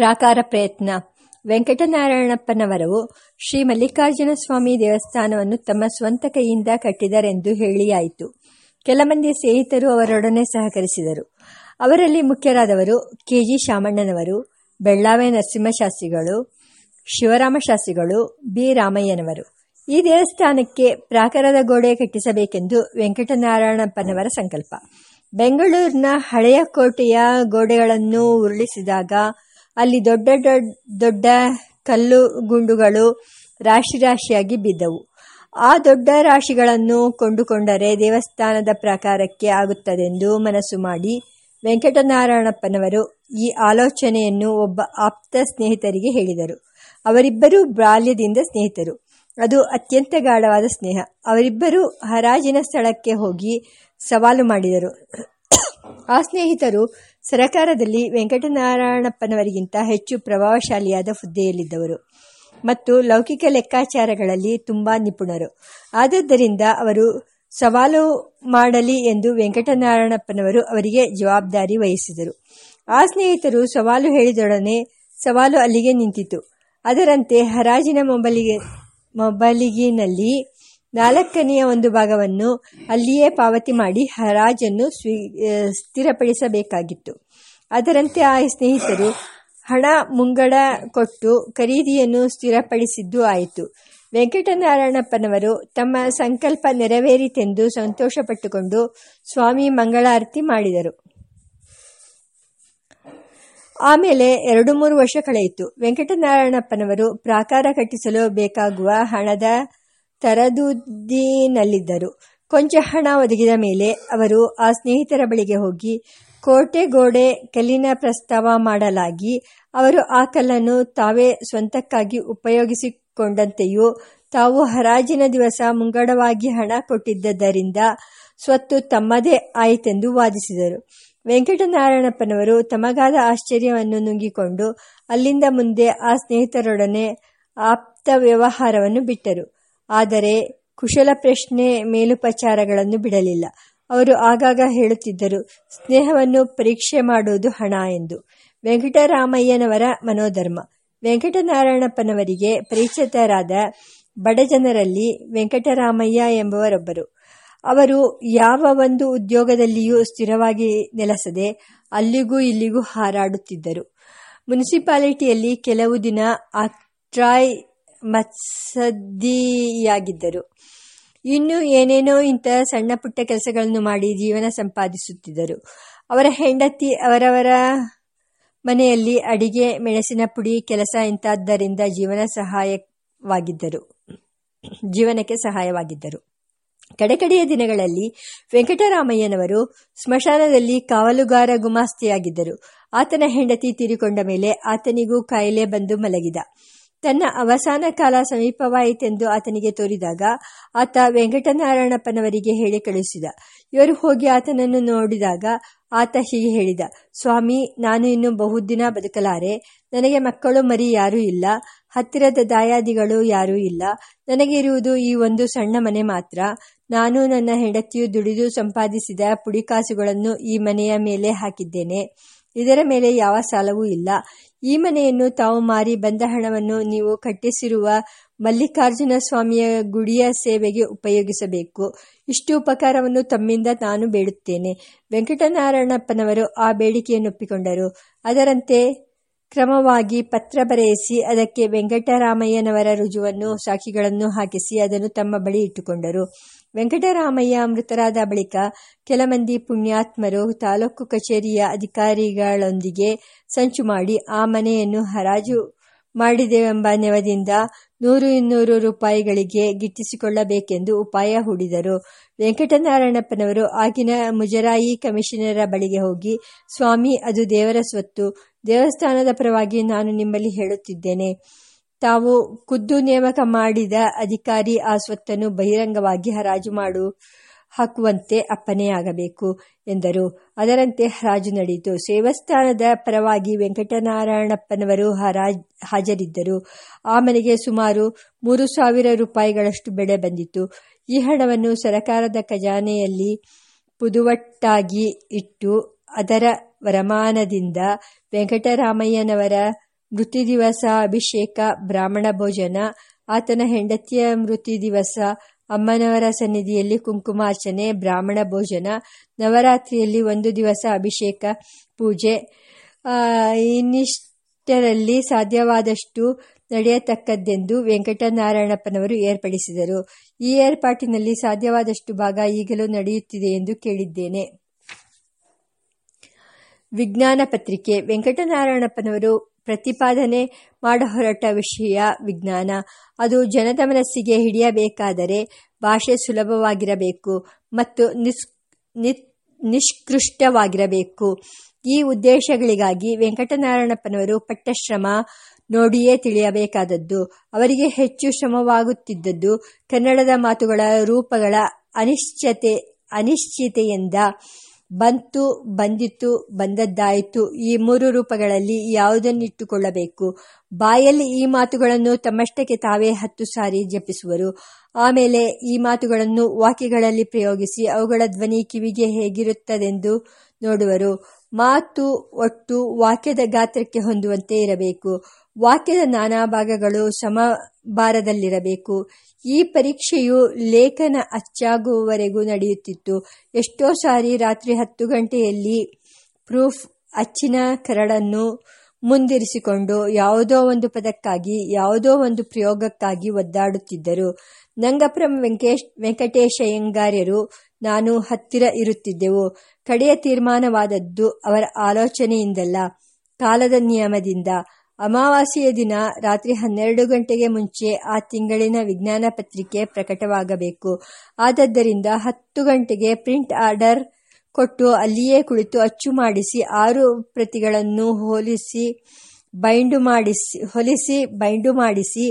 ಪ್ರಾಕಾರ ಪ್ರಯತ್ನ. ವೆಂಕಟನಾರಾಯಣಪ್ಪನವರವು ಶ್ರೀ ಮಲ್ಲಿಕಾರ್ಜುನ ಸ್ವಾಮಿ ದೇವಸ್ಥಾನವನ್ನು ತಮ್ಮ ಸ್ವಂತ ಕೈಯಿಂದ ಕಟ್ಟಿದರೆಂದು ಹೇಳಿಯಾಯಿತು. ಕೆಲ ಮಂದಿ ಸ್ನೇಹಿತರು ಅವರೊಡನೆ ಸಹಕರಿಸಿದರು. ಅವರಲ್ಲಿ ಮುಖ್ಯರಾದವರು ಕೆಜಿ ಶಾಮಣ್ಣನವರು, ಬೆಳ್ಳಾವೆ ನರಸಿಂಹಶಾಸ್ತ್ರಿಗಳು ಶಿವರಾಮಶಾಸ್ತ್ರಿಗಳು ಬಿ. ರಾಮಯ್ಯನವರು. ಈ ದೇವಸ್ಥಾನಕ್ಕೆ ಪ್ರಾಕಾರದ ಗೋಡೆ ಕಟ್ಟಿಸಬೇಕೆಂದು ವೆಂಕಟನಾರಾಯಣಪ್ಪನವರ ಸಂಕಲ್ಪ. ಬೆಂಗಳೂರಿನ ಹಳೆಯ ಕೋಟೆಯ ಗೋಡೆಗಳನ್ನು ಉರುಳಿಸಿದಾಗ ಅಲ್ಲಿ ದೊಡ್ಡ ದೊಡ್ಡ ಕಲ್ಲು ಗುಂಡುಗಳು ರಾಶಿ ರಾಶಿಯಾಗಿ ಬಿದ್ದವು. ಆ ದೊಡ್ಡ ರಾಶಿಗಳನ್ನು ಕೊಂಡುಕೊಂಡರೆ ದೇವಸ್ಥಾನದ ಪ್ರಕಾರಕ್ಕೆ ಆಗುತ್ತದೆಂದು ಮನಸ್ಸು ಮಾಡಿ ವೆಂಕಟನಾರಾಯಣಪ್ಪನವರು ಈ ಆಲೋಚನೆಯನ್ನು ಒಬ್ಬ ಆಪ್ತ ಸ್ನೇಹಿತರಿಗೆ ಹೇಳಿದರು. ಅವರಿಬ್ಬರೂ ಬಾಲ್ಯದಿಂದ ಸ್ನೇಹಿತರು. ಅದು ಅತ್ಯಂತ ಗಾಢವಾದ ಸ್ನೇಹ. ಅವರಿಬ್ಬರೂ ಹರಾಜಿನ ಸ್ಥಳಕ್ಕೆ ಹೋಗಿ ಸವಾಲು ಮಾಡಿದರು. ಆ ಸ್ನೇಹಿತರು ಸರಕಾರದಲ್ಲಿ ವೆಂಕಟನಾರಾಯಣಪ್ಪನವರಿಗಿಂತ ಹೆಚ್ಚು ಪ್ರಭಾವಶಾಲಿಯಾದ ಹುದ್ದೆಯಲ್ಲಿದ್ದವರು ಮತ್ತು ಲೌಕಿಕ ಲೆಕ್ಕಾಚಾರಗಳಲ್ಲಿ ತುಂಬಾ ನಿಪುಣರು. ಆದದ್ದರಿಂದ ಅವರು ಸವಾಲು ಮಾಡಲಿ ಎಂದು ವೆಂಕಟನಾರಾಯಣಪ್ಪನವರು ಅವರಿಗೆ ಜವಾಬ್ದಾರಿ ವಹಿಸಿದರು. ಆ ಸ್ನೇಹಿತರು ಸವಾಲು ಹೇಳಿದೊಡನೆ ಸವಾಲು ಅಲ್ಲಿಗೆ ನಿಂತಿತು ಅದರಂತೆ ಹರಾಜಿನ ಮೊಬಲಿಗೆ, ಮೊಬಲಿಗಿನಲ್ಲಿ ನಾಲ್ಕನೆಯ ಒಂದು ಭಾಗವನ್ನು ಅಲ್ಲಿಯೇ ಪಾವತಿ ಮಾಡಿ ಹರಾಜನ್ನು ಸ್ವೀ ಸ್ಥಿರಪಡಿಸಬೇಕಾಗಿತ್ತು. ಅದರಂತೆ ಆ ಸ್ನೇಹಿತರು ಹಣ ಮುಂಗಡ ಕೊಟ್ಟು ಖರೀದಿಯನ್ನು ಸ್ಥಿರಪಡಿಸಿದ್ದು ಆಯಿತು. ವೆಂಕಟನಾರಾಯಣಪ್ಪನವರು ತಮ್ಮ ಸಂಕಲ್ಪ ನೆರವೇರಿತೆಂದು ಸಂತೋಷಪಟ್ಟುಕೊಂಡು ಸ್ವಾಮಿ ಮಂಗಳಾರತಿ ಮಾಡಿದರು. ಆಮೇಲೆ ಎರಡು ಮೂರು ವರ್ಷ ಕಳೆಯಿತು. ವೆಂಕಟನಾರಾಯಣಪ್ಪನವರು ಪ್ರಾಕಾರ ಕಟ್ಟಿಸಲು ಬೇಕಾಗುವ ಹಣದ ತರದುದ್ದಿನಲ್ಲಿದ್ದರು. ಕೊಂಚ ಹಣ ಒದಗಿದ ಮೇಲೆ ಅವರು ಆ ಸ್ನೇಹಿತರ ಬಳಿಗೆ ಹೋಗಿ ಕೋಟೆ ಗೋಡೆ ಕಲ್ಲಿನ ಪ್ರಸ್ತಾವ ಮಾಡಲಾಗಿ, ಅವರು ಆ ಕಲ್ಲನ್ನು ತಾವೇ ಸ್ವಂತಕ್ಕಾಗಿ ಉಪಯೋಗಿಸಿಕೊಂಡಂತೆಯೂ, ತಾವು ಹರಾಜಿನ ದಿವಸ ಮುಂಗಡವಾಗಿ ಹಣ ಕೊಟ್ಟಿದ್ದರಿಂದ ಸ್ವತ್ತು ತಮ್ಮದೇ ಆಯಿತೆಂದು ವಾದಿಸಿದರು. ವೆಂಕಟನಾರಾಯಣಪ್ಪನವರು ತಮಗಾದ ಆಶ್ಚರ್ಯವನ್ನು ನುಂಗಿಕೊಂಡು, ಅಲ್ಲಿಂದ ಮುಂದೆ ಆ ಸ್ನೇಹಿತರೊಡನೆ ಆಪ್ತ ವ್ಯವಹಾರವನ್ನು ಬಿಟ್ಟರು. ಆದರೆ ಕುಶಲ ಪ್ರಶ್ನೆ ಮೇಲುಪಚಾರಗಳನ್ನು ಬಿಡಲಿಲ್ಲ. ಅವರು ಆಗಾಗ ಹೇಳುತ್ತಿದ್ದರು, ಸ್ನೇಹವನ್ನು ಪರೀಕ್ಷೆ ಮಾಡುವುದು ಹಣ ಎಂದು. ವೆಂಕಟರಾಮಯ್ಯನವರ ಮನೋಧರ್ಮ. ವೆಂಕಟನಾರಾಯಣಪ್ಪನವರಿಗೆ ಪರಿಚಿತರಾದ ಬಡಜನರಲ್ಲಿ ವೆಂಕಟರಾಮಯ್ಯ ಎಂಬುವರೊಬ್ಬರು. ಅವರು ಯಾವ ಒಂದು ಉದ್ಯೋಗದಲ್ಲಿಯೂ ಸ್ಥಿರವಾಗಿ ನೆಲೆಸದೆ ಅಲ್ಲಿಗೂ ಇಲ್ಲಿಗೂ ಹಾರಾಡುತ್ತಿದ್ದರು. ಮುನ್ಸಿಪಾಲಿಟಿಯಲ್ಲಿ ಕೆಲವು ದಿನ ಆಕ್ಟ್ರಾಯ್ ಮತ್ಸದ್ದಿಯಾಗಿದ್ದರು. ಇನ್ನು ಏನೇನೋ ಇಂಥ ಸಣ್ಣ ಪುಟ್ಟ ಕೆಲಸಗಳನ್ನು ಮಾಡಿ ಜೀವನ ಸಂಪಾದಿಸುತ್ತಿದ್ದರು. ಅವರ ಹೆಂಡತಿ ಅವರವರ ಮನೆಯಲ್ಲಿ ಅಡಿಗೆ, ಮೆಣಸಿನ ಪುಡಿ ಕೆಲಸ ಇಂಥದ್ದರಿಂದ ಜೀವನ ಸಹಾಯವಾಗಿದ್ದರು ಜೀವನಕ್ಕೆ ಸಹಾಯವಾಗಿದ್ದರು. ಕಡೆಕಡೆಯ ದಿನಗಳಲ್ಲಿ ವೆಂಕಟರಾಮಯ್ಯನವರು ಸ್ಮಶಾನದಲ್ಲಿ ಕಾವಲುಗಾರ ಗುಮಾಸ್ತಿಯಾಗಿದ್ದರು. ಆತನ ಹೆಂಡತಿ ತೀರಿಕೊಂಡ ಮೇಲೆ ಆತನಿಗೂ ಕಾಯಿಲೆ ಬಂದು ಮಲಗಿದ. ತನ್ನ ಅವಸಾನ ಕಾಲ ಸಮೀಪವಾಯಿತೆಂದು ಆತನಿಗೆ ತೋರಿದಾಗ, ಆತ ವೆಂಕಟನಾರಾಯಣಪ್ಪನವರಿಗೆ ಹೇಳಿ ಕಳುಹಿಸಿದ. ಇವರು ಹೋಗಿ ಆತನನ್ನು ನೋಡಿದಾಗ ಆತ ಹೀಗೆ ಹೇಳಿದ, ಸ್ವಾಮಿ, ನಾನು ಇನ್ನು ಬಹುದಿನ ಬದುಕಲಾರೆ. ನನಗೆ ಮಕ್ಕಳು ಮರಿ ಯಾರೂ ಇಲ್ಲ. ಹತ್ತಿರದ ದಾಯಾದಿಗಳು ಯಾರೂ ಇಲ್ಲ. ನನಗೆ ಇರುವುದು ಈ ಒಂದು ಸಣ್ಣ ಮನೆ ಮಾತ್ರ. ನಾನು ನನ್ನ ಹೆಂಡತಿಯು ದುಡಿದು ಸಂಪಾದಿಸಿದ ಪುಡಿಕಾಸುಗಳನ್ನು ಈ ಮನೆಯ ಮೇಲೆ ಹಾಕಿದ್ದೇನೆ. ಇದರ ಮೇಲೆ ಯಾವ ಸಾಲವೂ ಇಲ್ಲ. ಈ ಮನೆಯನ್ನು ತಾವು ಮಾರಿ ಬಂದ ಹಣವನ್ನು ನೀವು ಕಟ್ಟಿಸಿರುವ ಮಲ್ಲಿಕಾರ್ಜುನ ಸ್ವಾಮಿಯ ಗುಡಿಯ ಸೇವೆಗೆ ಉಪಯೋಗಿಸಬೇಕು. ಇಷ್ಟು ಉಪಕಾರವನ್ನು ತಮ್ಮಿಂದ ನಾನು ಬೇಡುತ್ತೇನೆ. ವೆಂಕಟನಾರಾಯಣಪ್ಪನವರು ಆ ಬೇಡಿಕೆಯನ್ನು ಒಪ್ಪಿಕೊಂಡರು ಅದರಂತೆ ಕ್ರಮವಾಗಿ ಪತ್ರ ಬರೆಯಿಸಿ, ಅದಕ್ಕೆ ವೆಂಕಟರಾಮಯ್ಯನವರ ರುಜುವನ್ನು, ಸಾಕ್ಷಿಗಳನ್ನು ಹಾಕಿಸಿ, ಅದನ್ನು ತಮ್ಮ ಬಳಿ ಇಟ್ಟುಕೊಂಡರು. ವೆಂಕಟರಾಮಯ್ಯ ಮೃತರಾದ ಬಳಿಕ ಕೆಲ ಮಂದಿ ಪುಣ್ಯಾತ್ಮರು ತಾಲೂಕು ಕಚೇರಿಯ ಅಧಿಕಾರಿಗಳೊಂದಿಗೆ ಸಂಚು ಮಾಡಿ, ಆ ಮನೆಯನ್ನು ಹರಾಜು ಮಾಡಿದೆವೆಂಬ ನೆವದಿಂದ ನೂರು ಇನ್ನೂರು ರೂಪಾಯಿಗಳಿಗೆ ಗಿಟ್ಟಿಸಿಕೊಳ್ಳಬೇಕೆಂದು ಉಪಾಯ ಹೂಡಿದರು. ವೆಂಕಟನಾರಾಯಣಪ್ಪನವರು ಆಗಿನ ಮುಜರಾಯಿ ಕಮಿಷನರ ಬಳಿಗೆ ಹೋಗಿ, ಸ್ವಾಮಿ, ಅದು ದೇವರ ಸ್ವತ್ತು. ದೇವಸ್ಥಾನದ ಪರವಾಗಿ ನಾನು ನಿಮ್ಮಲ್ಲಿ ಹೇಳುತ್ತಿದ್ದೇನೆ. ತಾವು ಖುದ್ದು ನೇಮಕ ಮಾಡಿದ ಅಧಿಕಾರಿ ಆ ಸ್ವತ್ತನ್ನು ಬಹಿರಂಗವಾಗಿ ಹರಾಜು ಮಾಡು ಹಾಕುವಂತೆ ಅಪ್ಪನೆಯಾಗಬೇಕು ಎಂದರು. ಅದರಂತೆ ಹರಾಜು ನಡೆಯಿತು. ಸೇವಸ್ಥಾನದ ಪರವಾಗಿ ವೆಂಕಟನಾರಾಯಣಪ್ಪನವರು ಹರಾಜ್ ಹಾಜರಿದ್ದರು. ಆ ಮನೆಗೆ ಸುಮಾರು ಮೂರು ಸಾವಿರ ರೂಪಾಯಿಗಳಷ್ಟು ಬೆಳೆ ಬಂದಿತ್ತು. ಈ ಹಣವನ್ನು ಸರಕಾರದ ಖಜಾನೆಯಲ್ಲಿ ಪುದುವಟ್ಟಾಗಿ ಇಟ್ಟು ಅದರ ವರಮಾನದಿಂದ ವೆಂಕಟರಾಮಯ್ಯನವರ ಮೃತಿ ದಿವಸ ಅಭಿಷೇಕ ಬ್ರಾಹ್ಮಣ ಭೋಜನ, ಆತನ ಹೆಂಡತಿಯ ಮೃತ್ಯು ದಿವಸ ಅಮ್ಮನವರ ಸನ್ನಿಧಿಯಲ್ಲಿ ಕುಂಕುಮಾರ್ಚನೆ, ಬ್ರಾಹ್ಮಣ ಭೋಜನ, ನವರಾತ್ರಿಯಲ್ಲಿ ಒಂದು ದಿವಸ ಅಭಿಷೇಕ, ಪೂಜೆ. ಇನ್ನಿಷ್ಟರಲ್ಲಿ ಸಾಧ್ಯವಾದಷ್ಟು ನಡೆಯತಕ್ಕದ್ದೆಂದು ವೆಂಕಟನಾರಾಯಣಪ್ಪನವರು ಏರ್ಪಡಿಸಿದರು. ಈ ಏರ್ಪಾಟಿನಲ್ಲಿ ಸಾಧ್ಯವಾದಷ್ಟು ಭಾಗ ಈಗಲೂ ನಡೆಯುತ್ತಿದೆ ಎಂದು ಕೇಳಿದ್ದೇನೆ. ವಿಜ್ಞಾನ ಪತ್ರಿಕೆ ವೆಂಕಟನಾರಾಯಣಪ್ಪನವರು ಪ್ರತಿಪಾದನೆ ಮಾಡಹೊರಟ ವಿಷಯ ವಿಜ್ಞಾನ. ಅದು ಜನದ ಮನಸ್ಸಿಗೆ ಹಿಡಿಯಬೇಕಾದರೆ ಭಾಷೆ ಸುಲಭವಾಗಿರಬೇಕು ಮತ್ತು ನಿಸ್ ನಿಷ್ಕೃಷ್ಟವಾಗಿರಬೇಕು. ಈ ಉದ್ದೇಶಗಳಿಗಾಗಿ ವೆಂಕಟನಾರಾಯಣಪ್ಪನವರು ಪಟ್ಟಶ್ರಮ ನೋಡಿಯೇ ತಿಳಿಯಬೇಕಾದದ್ದು. ಅವರಿಗೆ ಹೆಚ್ಚು ಶ್ರಮವಾಗುತ್ತಿದ್ದದ್ದು ಕನ್ನಡದ ಮಾತುಗಳ ರೂಪಗಳ ಅನಿಶ್ಚತೆ, ಅನಿಶ್ಚಿತೆಯಿಂದ. ಬಂತು ಬಂದಿತು ಬಂದದ್ದಾಯಿತು. ಈ ಮೂರು ರೂಪಗಳಲ್ಲಿ ಯಾವುದನ್ನಿಟ್ಟುಕೊಳ್ಳಬೇಕು? ಬಾಯಲ್ಲಿ ಈ ಮಾತುಗಳನ್ನು ತಮ್ಮಷ್ಟಕ್ಕೆ ತಾವೇ ಹತ್ತು ಸಾರಿ ಜಪಿಸುವರು. ಆಮೇಲೆ ಈ ಮಾತುಗಳನ್ನು ವಾಕ್ಯಗಳಲ್ಲಿ ಪ್ರಯೋಗಿಸಿ ಅವುಗಳ ಧ್ವನಿ ಕಿವಿಗೆ ಹೇಗಿರುತ್ತದೆಂದು ನೋಡುವರು. ಮಾತು ಒಟ್ಟು ವಾಕ್ಯದ ಗಾತ್ರಕ್ಕೆ ಹೊಂದುವಂತೆ ಇರಬೇಕು. ವಾಕ್ಯದ ನಾನಾ ಭಾಗಗಳು ಸಮಭಾರದಲ್ಲಿರಬೇಕು. ಈ ಪರೀಕ್ಷೆಯು ಲೇಖನ ಅಚ್ಚಾಗುವವರೆಗೂ ನಡೆಯುತ್ತಿತ್ತು. ಎಷ್ಟೋ ಸಾರಿ ರಾತ್ರಿ ಹತ್ತು ಗಂಟೆಯಲ್ಲಿ ಪ್ರೂಫ್ ಅಚ್ಚಿನ ಕರಡನ್ನು ಮುಂದಿರಿಸಿಕೊಂಡು ಯಾವುದೋ ಒಂದು ಪದಕ್ಕಾಗಿ, ಯಾವುದೋ ಒಂದು ಪ್ರಯೋಗಕ್ಕಾಗಿ ಒದ್ದಾಡುತ್ತಿದ್ದರು. ನಂಗಪುರಂ ವೆಂಕಟೇಶ್ ವೆಂಕಟೇಶಯ್ಯಂಗಾರ್ಯರು, ನಾನು ಹತ್ತಿರ ಇರುತ್ತಿದ್ದೆವು. ಕಡೆಯ ತೀರ್ಮಾನವಾದದ್ದು ಅವರ ಆಲೋಚನೆಯಿಂದಲ್ಲ, ಕಾಲದ ನಿಯಮದಿಂದ. ಅಮಾವಾಸ್ಯೆಯ ದಿನ ರಾತ್ರಿ ಹನ್ನೆರಡು ಗಂಟೆಗೆ ಮುಂಚೆ ಆ ತಿಂಗಳಿನ ವಿಜ್ಞಾನ ಪತ್ರಿಕೆ ಪ್ರಕಟವಾಗಬೇಕು. ಆದದ್ದರಿಂದ ಹತ್ತು ಗಂಟೆಗೆ ಪ್ರಿಂಟ್ ಆರ್ಡರ್ ಕೊಟ್ಟು ಅಲ್ಲಿಯೇ ಕುಳಿತು ಅಚ್ಚು ಮಾಡಿಸಿ ಆರು ಪ್ರತಿಗಳನ್ನು ಹೋಲಿಸಿ ಬೈಂಡು ಮಾಡಿಸಿ, ಹೊಲಿಸಿ ಬೈಂಡು ಮಾಡಿಸಿ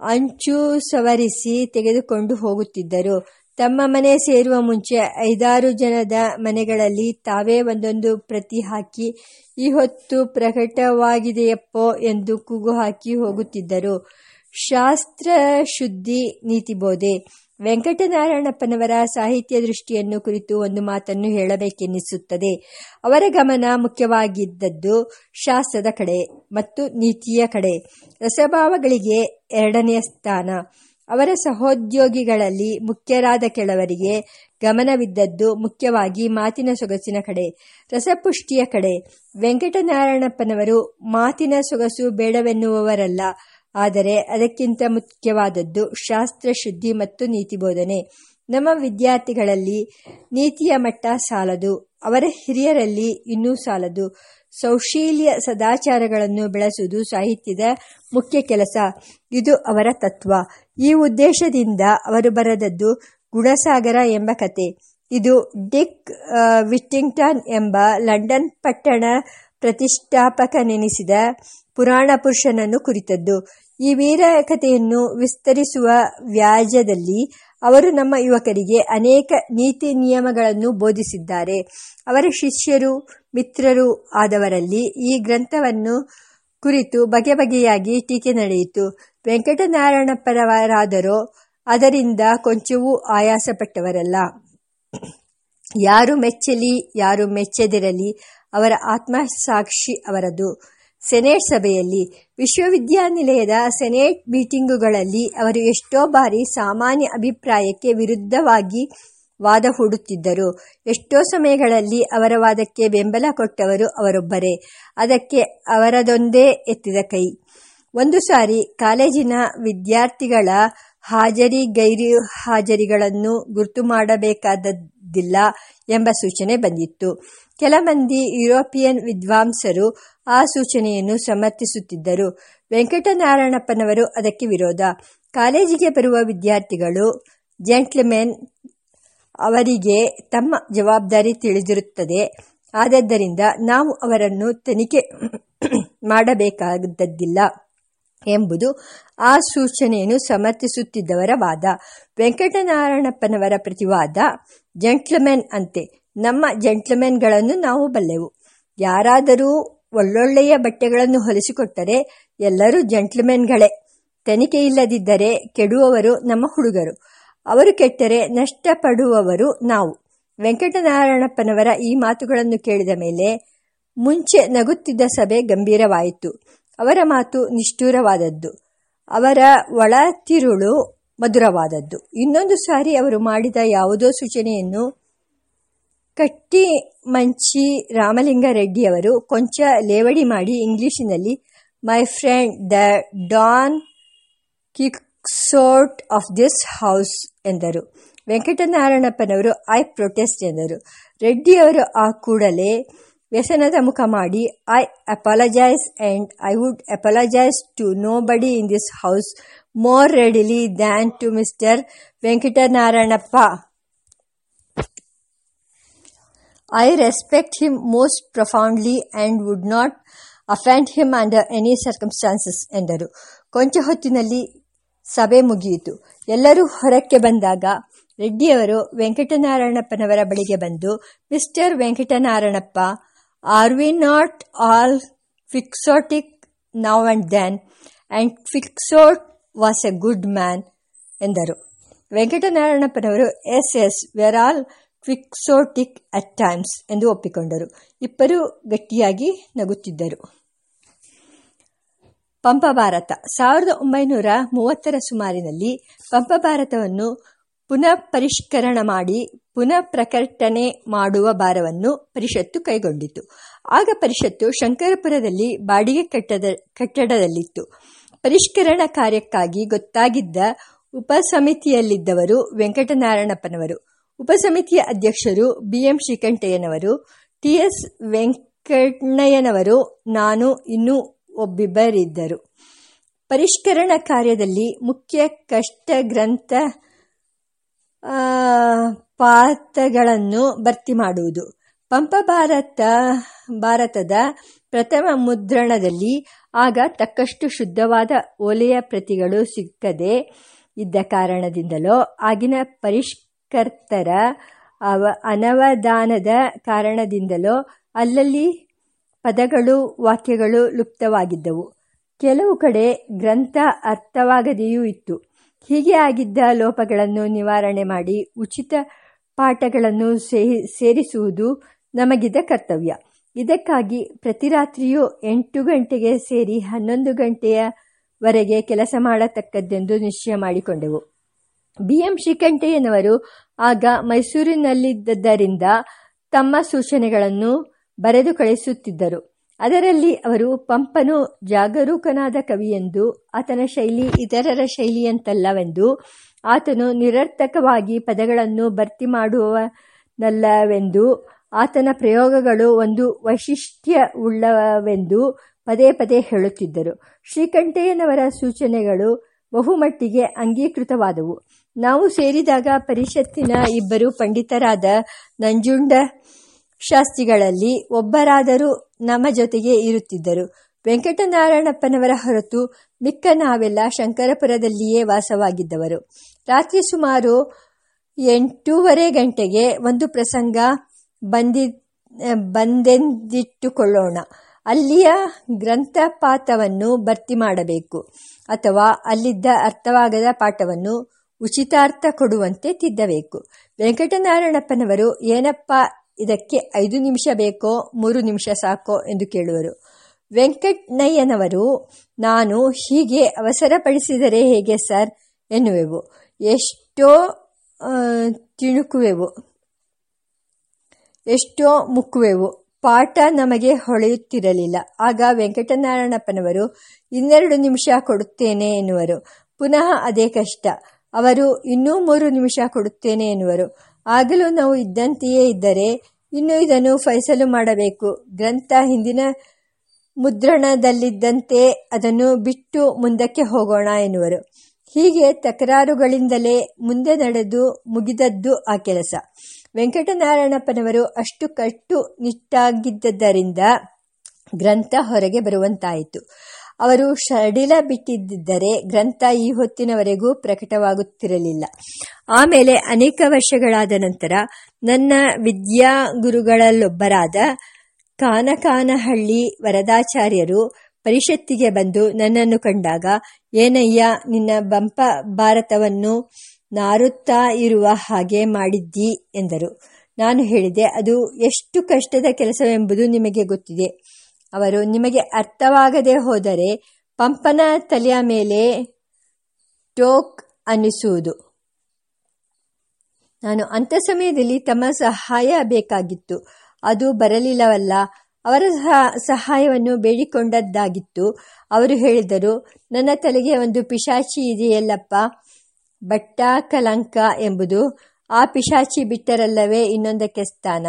ಅಂಚು ಸವರಿಸಿ ತೆಗೆದುಕೊಂಡು ಹೋಗುತ್ತಿದ್ದರು. ತಮ್ಮ ಮನೆ ಸೇರುವ ಮುಂಚೆ ಐದಾರು ಜನದ ಮನೆಗಳಲ್ಲಿ ತಾವೇ ಒಂದೊಂದು ಪ್ರತಿ ಹಾಕಿ, ಈ ಹೊತ್ತು ಪ್ರಕಟವಾಗಿದೆಯಪ್ಪೋ ಎಂದು ಕೂಗು ಹಾಕಿ ಹೋಗುತ್ತಿದ್ದರು. ಶಾಸ್ತ್ರ ಶುದ್ಧಿ ನೀತಿಬೋಧೆ ವೆಂಕಟನಾರಾಯಣಪ್ಪನವರ ಸಾಹಿತ್ಯ ದೃಷ್ಟಿಯನ್ನು ಕುರಿತು ಒಂದು ಮಾತನ್ನು ಹೇಳಬೇಕೆನ್ನಿಸುತ್ತದೆ ಅವರ ಗಮನ ಮುಖ್ಯವಾಗಿದ್ದದ್ದು ಶಾಸ್ತ್ರದ ಕಡೆ ಮತ್ತು ನೀತಿಯ ಕಡೆ. ರಸಭಾವಗಳಿಗೆ ಎರಡನೆಯ ಸ್ಥಾನ. ಅವರ ಸಹೋದ್ಯೋಗಿಗಳಲ್ಲಿ ಮುಖ್ಯರಾದ ಕೆಲವರಿಗೆ ಗಮನವಿದ್ದದ್ದು ಮುಖ್ಯವಾಗಿ ಮಾತಿನ ಸೊಗಸಿನ ಕಡೆ, ರಸಪುಷ್ಟಿಯ ಕಡೆ. ವೆಂಕಟನಾರಾಯಣಪ್ಪನವರು ಮಾತಿನ ಸೊಗಸು ಬೇಡವೆನ್ನುವವರಲ್ಲ, ಆದರೆ ಅದಕ್ಕಿಂತ ಮುಖ್ಯವಾದದ್ದು ಶಾಸ್ತ್ರ, ಶುದ್ಧಿ ಮತ್ತು ನೀತಿ ಬೋಧನೆ. ನಮ್ಮ ವಿದ್ಯಾರ್ಥಿಗಳಲ್ಲಿ ನೀತಿಯ ಮಟ್ಟ ಸಾಲದು, ಅವರ ಹಿರಿಯರಲ್ಲಿ ಇನ್ನೂ ಸಾಲದು. ಸೌಶೀಲ್ಯ ಸದಾಚಾರಗಳನ್ನು ಬೆಳೆಸುವುದು ಸಾಹಿತ್ಯದ ಮುಖ್ಯ ಕೆಲಸ. ಇದು ಅವರ ತತ್ವ. ಈ ಉದ್ದೇಶದಿಂದ ಅವರು ಬರೆದದ್ದು ಗುಣಸಾಗರ ಎಂಬ ಕತೆ. ಇದು ಡಿಕ್ ವಿಟ್ಟಿಂಗ್ಟನ್ ಎಂಬ ಲಂಡನ್ ಪಟ್ಟಣ ಪ್ರತಿಷ್ಠಾಪಕನೆನಿಸಿದ ಪುರಾಣ ಪುರುಷನನ್ನು ಕುರಿತದ್ದು. ಈ ವೀರ ಕಥೆಯನ್ನು ವಿಸ್ತರಿಸುವ ವ್ಯಾಜದಲ್ಲಿ ಅವರು ನಮ್ಮ ಯುವಕರಿಗೆ ಅನೇಕ ನೀತಿ ನಿಯಮಗಳನ್ನು ಬೋಧಿಸಿದ್ದಾರೆ. ಅವರ ಶಿಷ್ಯರು, ಮಿತ್ರರು ಆದವರಲ್ಲಿ ಈ ಗ್ರಂಥವನ್ನು ಕುರಿತು ಬಗೆ ಬಗೆಯಾಗಿ ಟೀಕೆ ನಡೆಯಿತು. ವೆಂಕಟನಾರಾಯಣಪ್ಪರವರಾದರೋ ಅದರಿಂದ ಕೊಂಚವೂ ಆಯಾಸಪಟ್ಟವರಲ್ಲ. ಯಾರು ಮೆಚ್ಚಲಿ, ಯಾರು ಮೆಚ್ಚದಿರಲಿ, ಅವರ ಆತ್ಮಸಾಕ್ಷಿ ಅವರದು. ಸೆನೆಟ್ ಸಭೆಯಲ್ಲಿ ವಿಶ್ವವಿದ್ಯಾನಿಲಯದ ಸೆನೆಟ್ ಮೀಟಿಂಗುಗಳಲ್ಲಿ ಅವರು ಎಷ್ಟೋ ಬಾರಿ ಸಾಮಾನ್ಯ ಅಭಿಪ್ರಾಯಕ್ಕೆ ವಿರುದ್ಧವಾಗಿ ವಾದ ಹೂಡುತ್ತಿದ್ದರು. ಎಷ್ಟೋ ಸಮಯಗಳಲ್ಲಿ ಅವರ ವಾದಕ್ಕೆ ಬೆಂಬಲ ಕೊಟ್ಟವರು ಅವರೊಬ್ಬರೇ. ಅದಕ್ಕೆ ಅವರದೊಂದೇ ಎತ್ತಿದ ಕೈ. ಒಂದು ಸಾರಿ ಕಾಲೇಜಿನ ವಿದ್ಯಾರ್ಥಿಗಳ ಹಾಜರಿ ಗೈರು ಹಾಜರಿಗಳನ್ನು ಗುರುತು ಮಾಡಬೇಕಾದದ್ದಿಲ್ಲ ಎಂಬ ಸೂಚನೆ ಬಂದಿತ್ತು. ಕೆಲ ಮಂದಿ ಯುರೋಪಿಯನ್ ವಿದ್ವಾಂಸರು ಆ ಸೂಚನೆಯನ್ನು ಸಮರ್ಥಿಸುತ್ತಿದ್ದರು. ವೆಂಕಟನಾರಾಯಣಪ್ಪನವರು ಅದಕ್ಕೆ ವಿರೋಧ. ಕಾಲೇಜಿಗೆ ಬರುವ ವಿದ್ಯಾರ್ಥಿಗಳು ಜೆಂಟ್ಲ್ಮೆನ್ ಅವರಿಗೆ ತಮ್ಮ ಜವಾಬ್ದಾರಿ ತಿಳಿದಿರುತ್ತದೆ. ಆದ್ದರಿಂದ ನಾವು ಅವರನ್ನು ತನಿಖೆ ಮಾಡಬೇಕಾದದ್ದಿಲ್ಲ. ಎಂಬುದು ಆ ಸೂಚನೆಯನ್ನು ಸಮರ್ಥಿಸುತ್ತಿದ್ದವರ ವಾದ. ವೆಂಕಟನಾರಾಯಣಪ್ಪನವರ ಪ್ರತಿವಾದ, ಜೆಂಟ್ಲ್ಮೆನ್ ಅಂತೆ. ನಮ್ಮ ಜೆಂಟ್ಲ್ಮೆನ್ಗಳನ್ನು ನಾವು ಬಲ್ಲೆವು. ಯಾರಾದರೂ ಒಳ್ಳೊಳ್ಳೆಯ ಬಟ್ಟೆಗಳನ್ನು ಹೊಲಿಸಿಕೊಟ್ಟರೆ ಎಲ್ಲರೂ ಜೆಂಟ್ಲ್ಮೆನ್ಗಳೇ. ತನಿಖೆ ಇಲ್ಲದಿದ್ದರೆ ಕೆಡುವವರು ನಮ್ಮ ಹುಡುಗರು. ಅವರು ಕೆಟ್ಟರೆ ನಷ್ಟಪಡುವವರು ನಾವು. ವೆಂಕಟನಾರಾಯಣಪ್ಪನವರ ಈ ಮಾತುಗಳನ್ನು ಕೇಳಿದ ಮೇಲೆ ಮುಂಚೆ ನಗುತ್ತಿದ್ದ ಸಭೆ ಗಂಭೀರವಾಯಿತು. ಅವರ ಮಾತು ನಿಷ್ಠೂರವಾದದ್ದು, ಅವರ ಒಳ ತಿರುಳು ಮಧುರವಾದದ್ದು. ಇನ್ನೊಂದು ಸಾರಿ ಅವರು ಮಾಡಿದ ಯಾವುದೋ ಸೂಚನೆಯನ್ನು ಕಟ್ಟಿ ಮಂಚಿ ರಾಮಲಿಂಗಾರೆಡ್ಡಿಯವರು ಕೊಂಚ ಲೇವಡಿ ಮಾಡಿ ಇಂಗ್ಲಿಷಿನಲ್ಲಿ my friend the Don Quixote of this house ಎಂದರು. ವೆಂಕಟನಾರಾಯಣಪ್ಪನವರು ಐ ಪ್ರೊಟೆಸ್ಟ್ ಎಂದರು. ರೆಡ್ಡಿಯವರು ಆ ಕೂಡಲೇ ವ್ಯಸನದ ಮುಖ ಮಾಡಿ I apologise and I would apologise to nobody in this house more readily than to mister Venkatanarayanappa I respect him most profoundly and would not offend him under any circumstances ಎಂದರು. ಕೊಂಚ ಹೊತ್ತಿನಲ್ಲಿ ಸಭೆ ಮುಗಿಯಿತು. ಎಲ್ಲರೂ ಹೊರಕ್ಕೆ ಬಂದಾಗ ರೆಡ್ಡಿಯವರು ವೆಂಕಟನಾರಾಯಣಪ್ಪನವರ ಬಳಿಗೆ ಬಂದು mister Venkatanarayanappa are we not all quixotic now and then and Quixote was a good man ಎಂದರು. ವೆಂಕಟನಾರಾಯಣಪ್ಪನವರು, yes yes we're all quixotic at times ಎಂದು ಒಪ್ಪಿಕೊಂಡರು. ಇಬ್ಬರೂ ಗಟ್ಟಿಯಾಗಿ ನಗುತ್ತಿದ್ದರು. ಪಂಪ ಭಾರತ. ಸಾವಿರದ ಒಂಬೈನೂರ ಮೂವತ್ತರ ಸುಮಾರಿನಲ್ಲಿ ಪಂಪ ಭಾರತವನ್ನು ಪುನಃ ಪರಿಷ್ಕರಣ ಮಾಡಿ ಪುನಃ ಪ್ರಕಟಣೆ ಮಾಡುವ ಭಾರವನ್ನು ಪರಿಷತ್ತು ಕೈಗೊಂಡಿತು. ಆಗ ಪರಿಷತ್ತು ಶಂಕರಪುರದಲ್ಲಿ ಬಾಡಿಗೆ ಕಟ್ಟದ, ಕಟ್ಟಡದಲ್ಲಿತ್ತು. ಪರಿಷ್ಕರಣ ಕಾರ್ಯಕ್ಕಾಗಿ ಗೊತ್ತಾಗಿದ್ದ ಉಪಸಮಿತಿಯಲ್ಲಿದ್ದವರು ವೆಂಕಟನಾರಾಯಣಪ್ಪನವರು. ಉಪಸಮಿತಿಯ ಅಧ್ಯಕ್ಷರು ಬಿಎಂ ಶ್ರೀಕಂಠಯ್ಯನವರು. ಟಿಎಸ್ ವೆಂಕಣ್ಣಯ್ಯನವರು, ನಾನು, ಇನ್ನೂ ಒಬ್ಬಿಬ್ಬರಿದ್ದರು. ಪರಿಷ್ಕರಣ ಕಾರ್ಯದಲ್ಲಿ ಮುಖ್ಯ ಕಷ್ಟ ಗ್ರಂಥ ಪಾತ್ರಗಳನ್ನು ಭರ್ತಿ ಮಾಡುವುದು. ಪಂಪ ಭಾರತ, ಭಾರತದ ಪ್ರಥಮ ಮುದ್ರಣದಲ್ಲಿ ಆಗ ತಕ್ಕಷ್ಟು ಶುದ್ಧವಾದ ಓಲೆಯ ಪ್ರತಿಗಳು ಸಿಕ್ಕದೆ ಇದ್ದ ಕಾರಣದಿಂದಲೋ ಆಗಿನ ಪರಿಷ್ಕರ್ತರ ಅವ, ಅನವಧಾನದ ಕಾರಣದಿಂದಲೋ ಅಲ್ಲಲ್ಲಿ ಪದಗಳು, ವಾಕ್ಯಗಳು ಲುಪ್ತವಾಗಿದ್ದವು. ಕೆಲವು ಕಡೆ ಗ್ರಂಥ ಅರ್ಥವಾಗದೆಯೂ ಇತ್ತು. ಹೀಗೆ ಆಗಿದ್ದ ಲೋಪಗಳನ್ನು ನಿವಾರಣೆ ಮಾಡಿ ಉಚಿತ ಪಾಠಗಳನ್ನು ಸೇರಿಸುವುದು ನಮಗಿದ ಕರ್ತವ್ಯ. ಇದಕ್ಕಾಗಿ ಪ್ರತಿ ರಾತ್ರಿಯೂ ಎಂಟು ಗಂಟೆಗೆ ಸೇರಿ ಹನ್ನೊಂದು ಗಂಟೆಯವರೆಗೆ ಕೆಲಸ ಮಾಡತಕ್ಕದ್ದೆಂದು ನಿಶ್ಚಯ ಮಾಡಿಕೊಂಡೆವು. ಬಿ ಎಂ ಶ್ರೀಕಂಠಯ್ಯನವರು ಆಗ ಮೈಸೂರಿನಲ್ಲಿದ್ದರಿಂದ ತಮ್ಮ ಸೂಚನೆಗಳನ್ನು ಬರೆದು ಕಳಿಸುತ್ತಿದ್ದರು ಅದರಲ್ಲಿ ಅವರು ಪಂಪನು ಜಾಗರೂಕನಾದ ಕವಿಯೆಂದು, ಆತನ ಶೈಲಿ ಇತರರ ಶೈಲಿಯಂತಲ್ಲವೆಂದು, ಆತನು ನಿರರ್ಥಕವಾಗಿ ಪದಗಳನ್ನು ಭರ್ತಿ ಮಾಡುವನಲ್ಲವೆಂದು, ಆತನ ಪ್ರಯೋಗಗಳು ಒಂದು ವೈಶಿಷ್ಟ್ಯವುಳ್ಳವೆಂದು ಪದೇ ಪದೇ ಹೇಳುತ್ತಿದ್ದರು. ಶ್ರೀಕಂಠಯ್ಯನವರ ಸೂಚನೆಗಳು ಬಹುಮಟ್ಟಿಗೆ ಅಂಗೀಕೃತವಾದವು. ನಾವು ಸೇರಿದಾಗ ಪರಿಷತ್ತಿನ ಇಬ್ಬರು ಪಂಡಿತರಾದ ನಂಜುಂಡ ಶಾಸ್ತ್ರಿಗಳಲ್ಲಿ ಒಬ್ಬರಾದರೂ ನಮ್ಮ ಜೊತೆಗೆ ಇರುತ್ತಿದ್ದರು. ವೆಂಕಟನಾರಾಯಣಪ್ಪನವರ ಹೊರತು ಮಿಕ್ಕ ನಾವೆಲ್ಲ ಶಂಕರಪುರದಲ್ಲಿಯೇ ವಾಸವಾಗಿದ್ದವರು. ರಾತ್ರಿ ಸುಮಾರು ಎಂಟೂವರೆ ಗಂಟೆಗೆ ಒಂದು ಪ್ರಸಂಗ ಬಂದಿ, ಬಂದೆಂದಿಟ್ಟುಕೊಳ್ಳೋಣ. ಅಲ್ಲಿಯ ಗ್ರಂಥಪಾಠವನ್ನು ಭರ್ತಿ ಮಾಡಬೇಕು ಅಥವಾ ಅಲ್ಲಿದ್ದ ಅರ್ಥವಾಗದ ಪಾಠವನ್ನು ಉಚಿತಾರ್ಥ ಕೊಡುವಂತೆ ತಿದ್ದಬೇಕು. ವೆಂಕಟನಾರಾಯಣಪ್ಪನವರು ಏನಪ್ಪ ಇದಕ್ಕೆ ಐದು ನಿಮಿಷ ಬೇಕೋ, ಮೂರು ನಿಮಿಷ ಸಾಕೋ ಎಂದು ಕೇಳುವರು. ವೆಂಕಟನಯ್ಯನವರು ನಾನು ಹೀಗೆ ಅವಸರಪಡಿಸಿದರೆ ಹೇಗೆ ಸರ್? ಎನ್ನುವೆವು. ಎಷ್ಟೋ ತಿಣುಕುವೆವು. ಎಷ್ಟೋ ಮುಕ್ಕುವೆವು. ಪಾಠ ನಮಗೆ ಹೊಳೆಯುತ್ತಿರಲಿಲ್ಲ. ಆಗ ವೆಂಕಟನಾರಾಯಣಪ್ಪನವರು, ಇನ್ನೆರಡು ನಿಮಿಷ ಕೊಡುತ್ತೇನೆ ಎನ್ನುವರು. ಪುನಃ ಅದೇ ಕಷ್ಟ. ಅವರು ಇನ್ನೂ ಮೂರು ನಿಮಿಷ ಕೊಡುತ್ತೇನೆ ಎನ್ನುವರು. ಆಗಲೂ ನಾವು ಇದ್ದಂತೆಯೇ ಇದ್ದರೆ ಇನ್ನು ಇದನ್ನು ಫೈಸಲು ಮಾಡಬೇಕು. ಗ್ರಂಥ ಹಿಂದಿನ ಮುದ್ರಣದಲ್ಲಿದ್ದಂತೆ ಅದನ್ನು ಬಿಟ್ಟು ಮುಂದಕ್ಕೆ ಹೋಗೋಣ ಎನ್ನುವರು. ಹೀಗೆ ತಕರಾರುಗಳಿಂದಲೇ ಮುಂದೆ ನಡೆದು ಮುಗಿದದ್ದು ಆ ಕೆಲಸ. ವೆಂಕಟನಾರಾಯಣಪ್ಪನವರು ಅಷ್ಟು ಕಟ್ಟು ನಿಟ್ಟಾಗಿದ್ದರಿಂದ ಗ್ರಂಥ ಹೊರಗೆ ಬರುವಂತಾಯಿತು. ಅವರು ಶಡಿಲ ಬಿಟ್ಟಿದ್ದರೆ ಗ್ರಂಥ ಈ ಹೊತ್ತಿನವರೆಗೂ ಪ್ರಕಟವಾಗುತ್ತಿರಲಿಲ್ಲ. ಆಮೇಲೆ ಅನೇಕ ವರ್ಷಗಳಾದ ನಂತರ ನನ್ನ ವಿದ್ಯಾಗುರುಗಳಲ್ಲೊಬ್ಬರಾದ ಕಾನಕಾನಹಳ್ಳಿ ವರದಾಚಾರ್ಯರು ಪರಿಷತ್ತಿಗೆ ಬಂದು ನನ್ನನ್ನು ಕಂಡಾಗ, ಏನಯ್ಯ, ನಿನ್ನ ಬಂಪ ಭಾರತವನ್ನು ನಾರುತ್ತಾ ಇರುವ ಹಾಗೆ ಮಾಡಿದ್ದಿ ಎಂದರು. ನಾನು ಹೇಳಿದೆ, ಅದು ಎಷ್ಟು ಕಷ್ಟದ ಕೆಲಸವೆಂಬುದು ನಿಮಗೆ ಗೊತ್ತಿದೆ. ಅವರು ನಿಮಗೆ ಅರ್ಥವಾಗದೆ ಹೋದರೆ ಪಂಪನ ತಲೆಯ ಮೇಲೆ ಟೋಕ್ ಅನ್ನಿಸುವುದು. ನಾನು ಅಂತ ಸಮಯದಲ್ಲಿ ತಮ್ಮ ಸಹಾಯ ಬೇಕಾಗಿತ್ತು. ಅದು ಬರಲಿಲ್ಲವಲ್ಲ. ಅವರ ಸಹಾಯವನ್ನು ಬೇಡಿಕೊಂಡದ್ದಾಗಿತ್ತು. ಅವರು ಹೇಳಿದರು, ನನ್ನ ತಲೆಗೆ ಒಂದು ಪಿಶಾಚಿ ಇದೆಯಲ್ಲಪ್ಪ. ಬಟ್ಟ ಕಲಂಕ ಎಂಬುದು. ಆ ಪಿಶಾಚಿ ಬಿಟ್ಟರಲ್ಲವೇ ಇನ್ನೊಂದಕ್ಕೆ ಸ್ಥಾನ.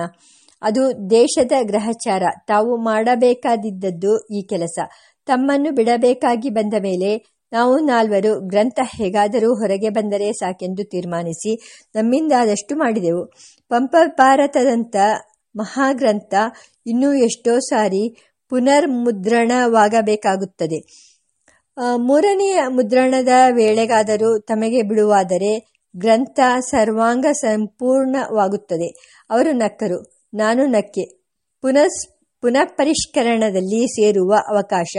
ಅದು ದೇಶದ ಗ್ರಹಚಾರ. ತಾವು ಮಾಡಬೇಕಾದಿದ್ದದ್ದು ಈ ಕೆಲಸ. ತಮ್ಮನ್ನು ಬಿಡಬೇಕಾಗಿ ಬಂದ ಮೇಲೆ ನಾವು ನಾಲ್ವರು ಗ್ರಂಥ ಹೇಗಾದರೂ ಹೊರಗೆ ಬಂದರೆ ಸಾಕೆಂದು ತೀರ್ಮಾನಿಸಿ ನಮ್ಮಿಂದಾದಷ್ಟು ಮಾಡಿದೆವು. ಪಂಪ ಭಾರತದಂಥ ಮಹಾಗ್ರಂಥ ಇನ್ನೂ ಎಷ್ಟೋ ಸಾರಿ ಪುನರ್ಮುದ್ರಣವಾಗಬೇಕಾಗುತ್ತದೆ. ಮೂರನೆಯ ಮುದ್ರಣದ ವೇಳೆಗಾದರೂ ತಮಗೆ ಬಿಡುವಾದರೆ ಗ್ರಂಥ ಸರ್ವಾಂಗ ಸಂಪೂರ್ಣವಾಗುತ್ತದೆ ಅವರು ನಕ್ಕರು. ನಾನು ನಕ್ಕೆ. ಪುನಃ ಪರಿಷ್ಕರಣದಲ್ಲಿ ಸೇರುವ ಅವಕಾಶ